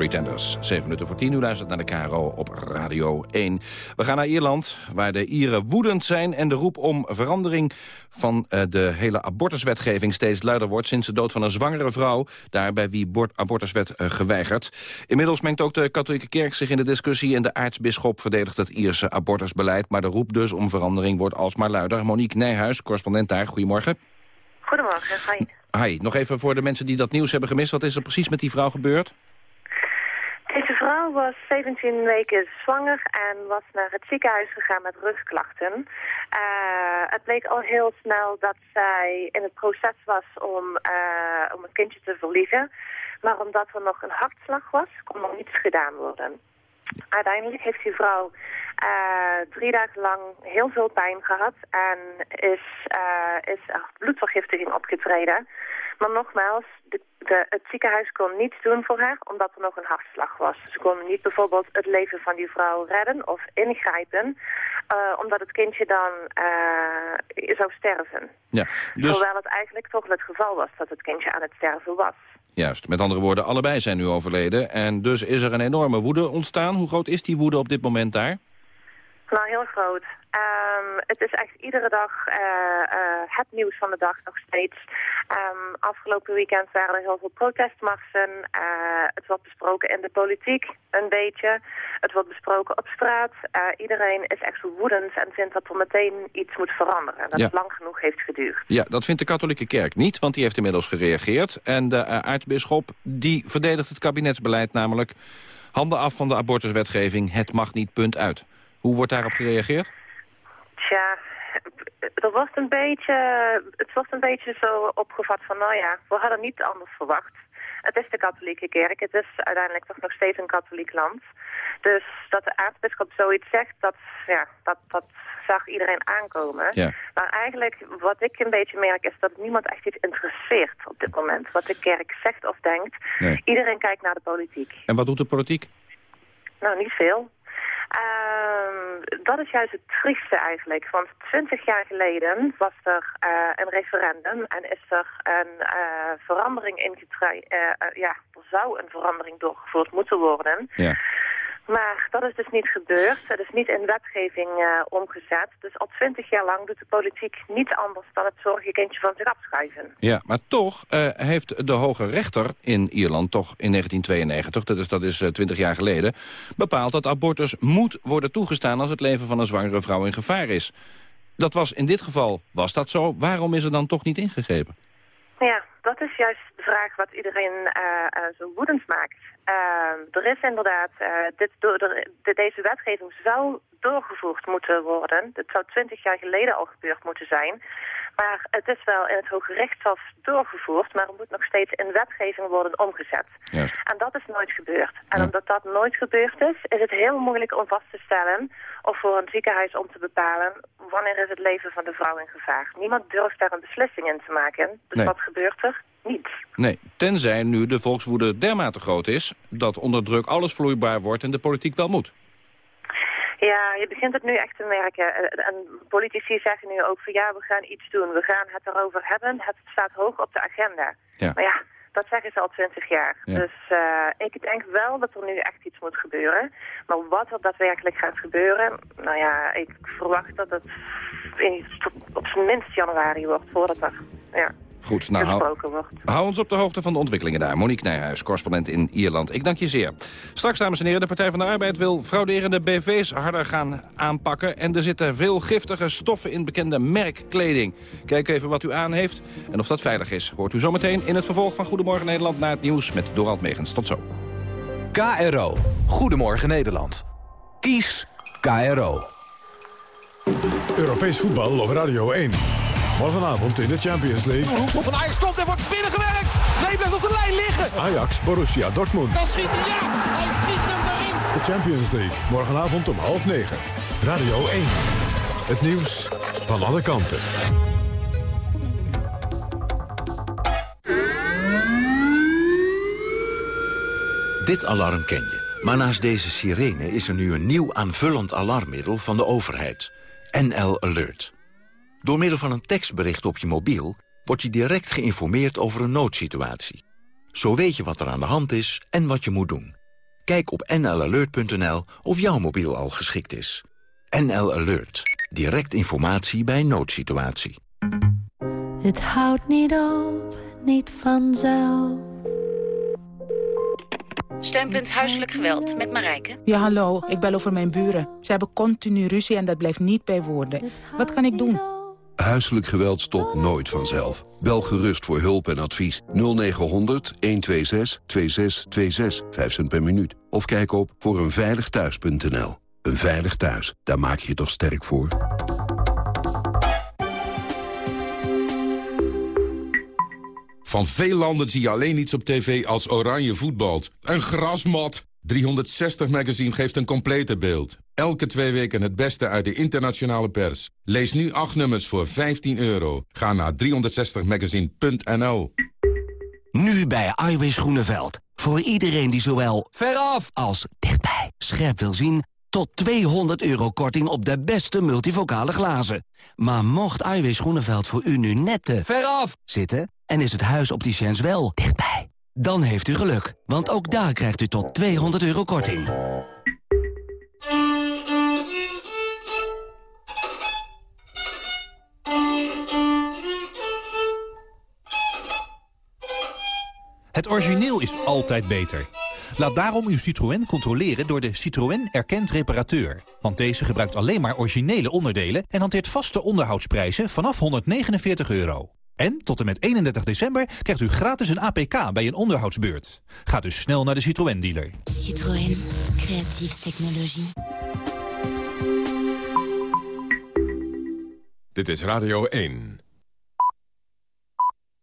Pretenders. 7 minuten voor 10 u luistert naar de KRO op Radio 1. We gaan naar Ierland, waar de Ieren woedend zijn... en de roep om verandering van eh, de hele abortuswetgeving steeds luider wordt... sinds de dood van een zwangere vrouw, daar bij wie bord- abortus werd eh, geweigerd. Inmiddels mengt ook de katholieke kerk zich in de discussie... en de aartsbisschop verdedigt het Ierse abortusbeleid... maar de roep dus om verandering wordt alsmaar luider. Monique Nijhuis, correspondent daar, goedemorgen. Goedemorgen, hi. Hi, nog even voor de mensen die dat nieuws hebben gemist. Wat is er precies met die vrouw gebeurd? Vrouw was 17 weken zwanger en was naar het ziekenhuis gegaan met rugklachten. Eh, het bleek al heel snel dat zij in het proces was om, eh, om een kindje te verliezen. Maar omdat er nog een hartslag was, kon er niets gedaan worden. Uiteindelijk heeft die vrouw eh, drie dagen lang heel veel pijn gehad en is, eh, is er bloedvergiftiging opgetreden. Maar nogmaals, de, De, het ziekenhuis kon niets doen voor haar, omdat er nog een hartslag was. Ze konden niet bijvoorbeeld het leven van die vrouw redden of ingrijpen, eh, omdat het kindje dan eh, zou sterven. Ja, dus Terwijl het eigenlijk toch het geval was dat het kindje aan het sterven was. juist. Met andere woorden, allebei zijn nu overleden. En dus is er een enorme woede ontstaan. Hoe groot is die woede op dit moment daar? Nou, heel groot. Ehm, het is echt iedere dag eh, eh, het nieuws van de dag nog steeds. Ehm, afgelopen weekend waren er heel veel protestmarsen. Eh, het wordt besproken in de politiek een beetje. Het wordt besproken op straat. Iedereen is echt woedend en vindt dat er meteen iets moet veranderen. En dat Ja. het lang genoeg heeft geduurd. Ja, dat vindt de katholieke kerk niet, want die heeft inmiddels gereageerd. En de aartsbisschop die verdedigt het kabinetsbeleid namelijk... handen af van de abortuswetgeving, het mag niet, punt uit. Hoe wordt daarop gereageerd? Tja, er wordt een beetje, het wordt een beetje zo opgevat van, nou ja, we hadden niet anders verwacht. Het is de katholieke kerk, het is uiteindelijk toch nog steeds een katholiek land. Dus dat de aartsbisschop zoiets zegt, dat, ja, dat, dat zag iedereen aankomen. Ja. Maar eigenlijk, wat ik een beetje merk, is dat niemand echt iets interesseert op dit moment. Wat de kerk zegt of denkt. Nee. Iedereen kijkt naar de politiek. En wat doet de politiek? Nou, niet veel. Ehm, dat is juist het trieste eigenlijk. Want twintig jaar geleden was er eh, een referendum en is er een eh, verandering ingetreden. ja, er zou een verandering doorgevoerd moeten worden. Ja. Maar dat is dus niet gebeurd. Het is niet in wetgeving eh, omgezet. Dus al twintig jaar lang doet de politiek niets anders dan het zorgenkindje van zich afschuiven. Ja, maar toch eh, heeft de hoge rechter in Ierland toch in 1992... dat is, dat is eh, 20 jaar geleden, bepaald dat abortus moet worden toegestaan... als het leven van een zwangere vrouw in gevaar is. Dat was in dit geval, was dat zo? Waarom is er dan toch niet ingegrepen? Ja, dat is juist de vraag wat iedereen zo woedend maakt. Ehm, er is inderdaad, eh, dit, door, de, de- deze wetgeving zou doorgevoerd moeten worden. Het zou twintig jaar geleden al gebeurd moeten zijn. Maar het is wel in het Hoge Rechtshof doorgevoerd, maar het moet nog steeds in wetgeving worden omgezet. Juist. En dat is nooit gebeurd. En omdat dat nooit gebeurd is, is het heel moeilijk om vast te stellen of voor een ziekenhuis om te bepalen wanneer is het leven van de vrouw in gevaar. Niemand durft daar een beslissing in te maken. Dus Nee. wat gebeurt er? Niets. Nee, tenzij nu de volkswoede dermate groot is... dat onder druk alles vloeibaar wordt en de politiek wel moet. Ja, je begint het nu echt te merken. Eh, En politici zeggen nu ook van ja, we gaan iets doen. We gaan het erover hebben. Het staat hoog op de agenda. Ja. Maar ja, dat zeggen ze al twintig jaar. Ja. Dus eh, ik denk wel dat er nu echt iets moet gebeuren. Maar wat er daadwerkelijk gaat gebeuren, nou ja, ik verwacht dat het op zijn minst januari wordt voordat er ja, Goed, nou, hou, ons op de hoogte van de ontwikkelingen daar. Monique Nijhuis, correspondent in Ierland. Ik dank je zeer. Straks, dames en heren, de Partij van de Arbeid wil frauderende BV's harder gaan aanpakken. En er zitten veel giftige stoffen in bekende merkkleding. Kijk even wat u aan heeft en of dat veilig is. Hoort u zometeen in het vervolg van Goedemorgen Nederland... naar het nieuws met Dorald Megens. Tot zo. KRO. Goedemorgen Nederland. Kies KRO. Europees voetbal op Radio 1. Morgenavond in de Champions League. Hoekschop van Ajax komt en wordt binnengewerkt. Nee, blijft op de lijn liggen. Ajax, Borussia Dortmund. Dan schiet hij, ja. Hij schiet hem erin. De Champions League. Morgenavond om half negen. Radio 1. Het nieuws van alle kanten. Dit alarm ken je. Maar naast deze sirene is er nu een nieuw aanvullend alarmmiddel van de overheid. NL Alert. Door middel van een tekstbericht op je mobiel... word je direct geïnformeerd over een noodsituatie. Zo weet je wat er aan de hand is en wat je moet doen. Kijk op nlalert.nl of jouw mobiel al geschikt is. NL Alert. Direct informatie bij een noodsituatie. Het houdt niet op, niet vanzelf. Steunpunt Huiselijk Geweld met Marijke. Ja, hallo. Ik bel over mijn buren. Ze hebben continu ruzie en dat blijft niet bij woorden. Wat kan ik doen? Huiselijk geweld stopt nooit vanzelf. Bel gerust voor hulp en advies 0900 126 2626, 5 cent per minuut. Of kijk op voor eenveiligthuis.nl. Een veilig thuis, daar maak je je toch sterk voor? Van veel landen zie je alleen iets op tv als oranje voetbalt. Een grasmat. 360 Magazine geeft een complete beeld. Elke twee weken het beste uit de internationale pers. Lees nu acht nummers voor 15 euro. Ga naar 360magazine.nl. Nu bij Iwis Groeneveld. Voor iedereen die zowel veraf als dichtbij scherp wil zien... tot 200 euro korting op de beste multivocale glazen. Maar mocht Iwis Groeneveld voor u nu net te veraf zitten... en is het huis opticiens wel dichtbij... dan heeft u geluk, want ook daar krijgt u tot 200 euro korting. Het origineel is altijd beter. Laat daarom uw Citroën controleren door de Citroën Erkend Reparateur. Want deze gebruikt alleen maar originele onderdelen... en hanteert vaste onderhoudsprijzen vanaf 149 euro. En tot en met 31 december krijgt u gratis een APK bij een onderhoudsbeurt. Ga dus snel naar de Citroën-dealer. Citroën. Creatieve technologie. Dit is Radio 1.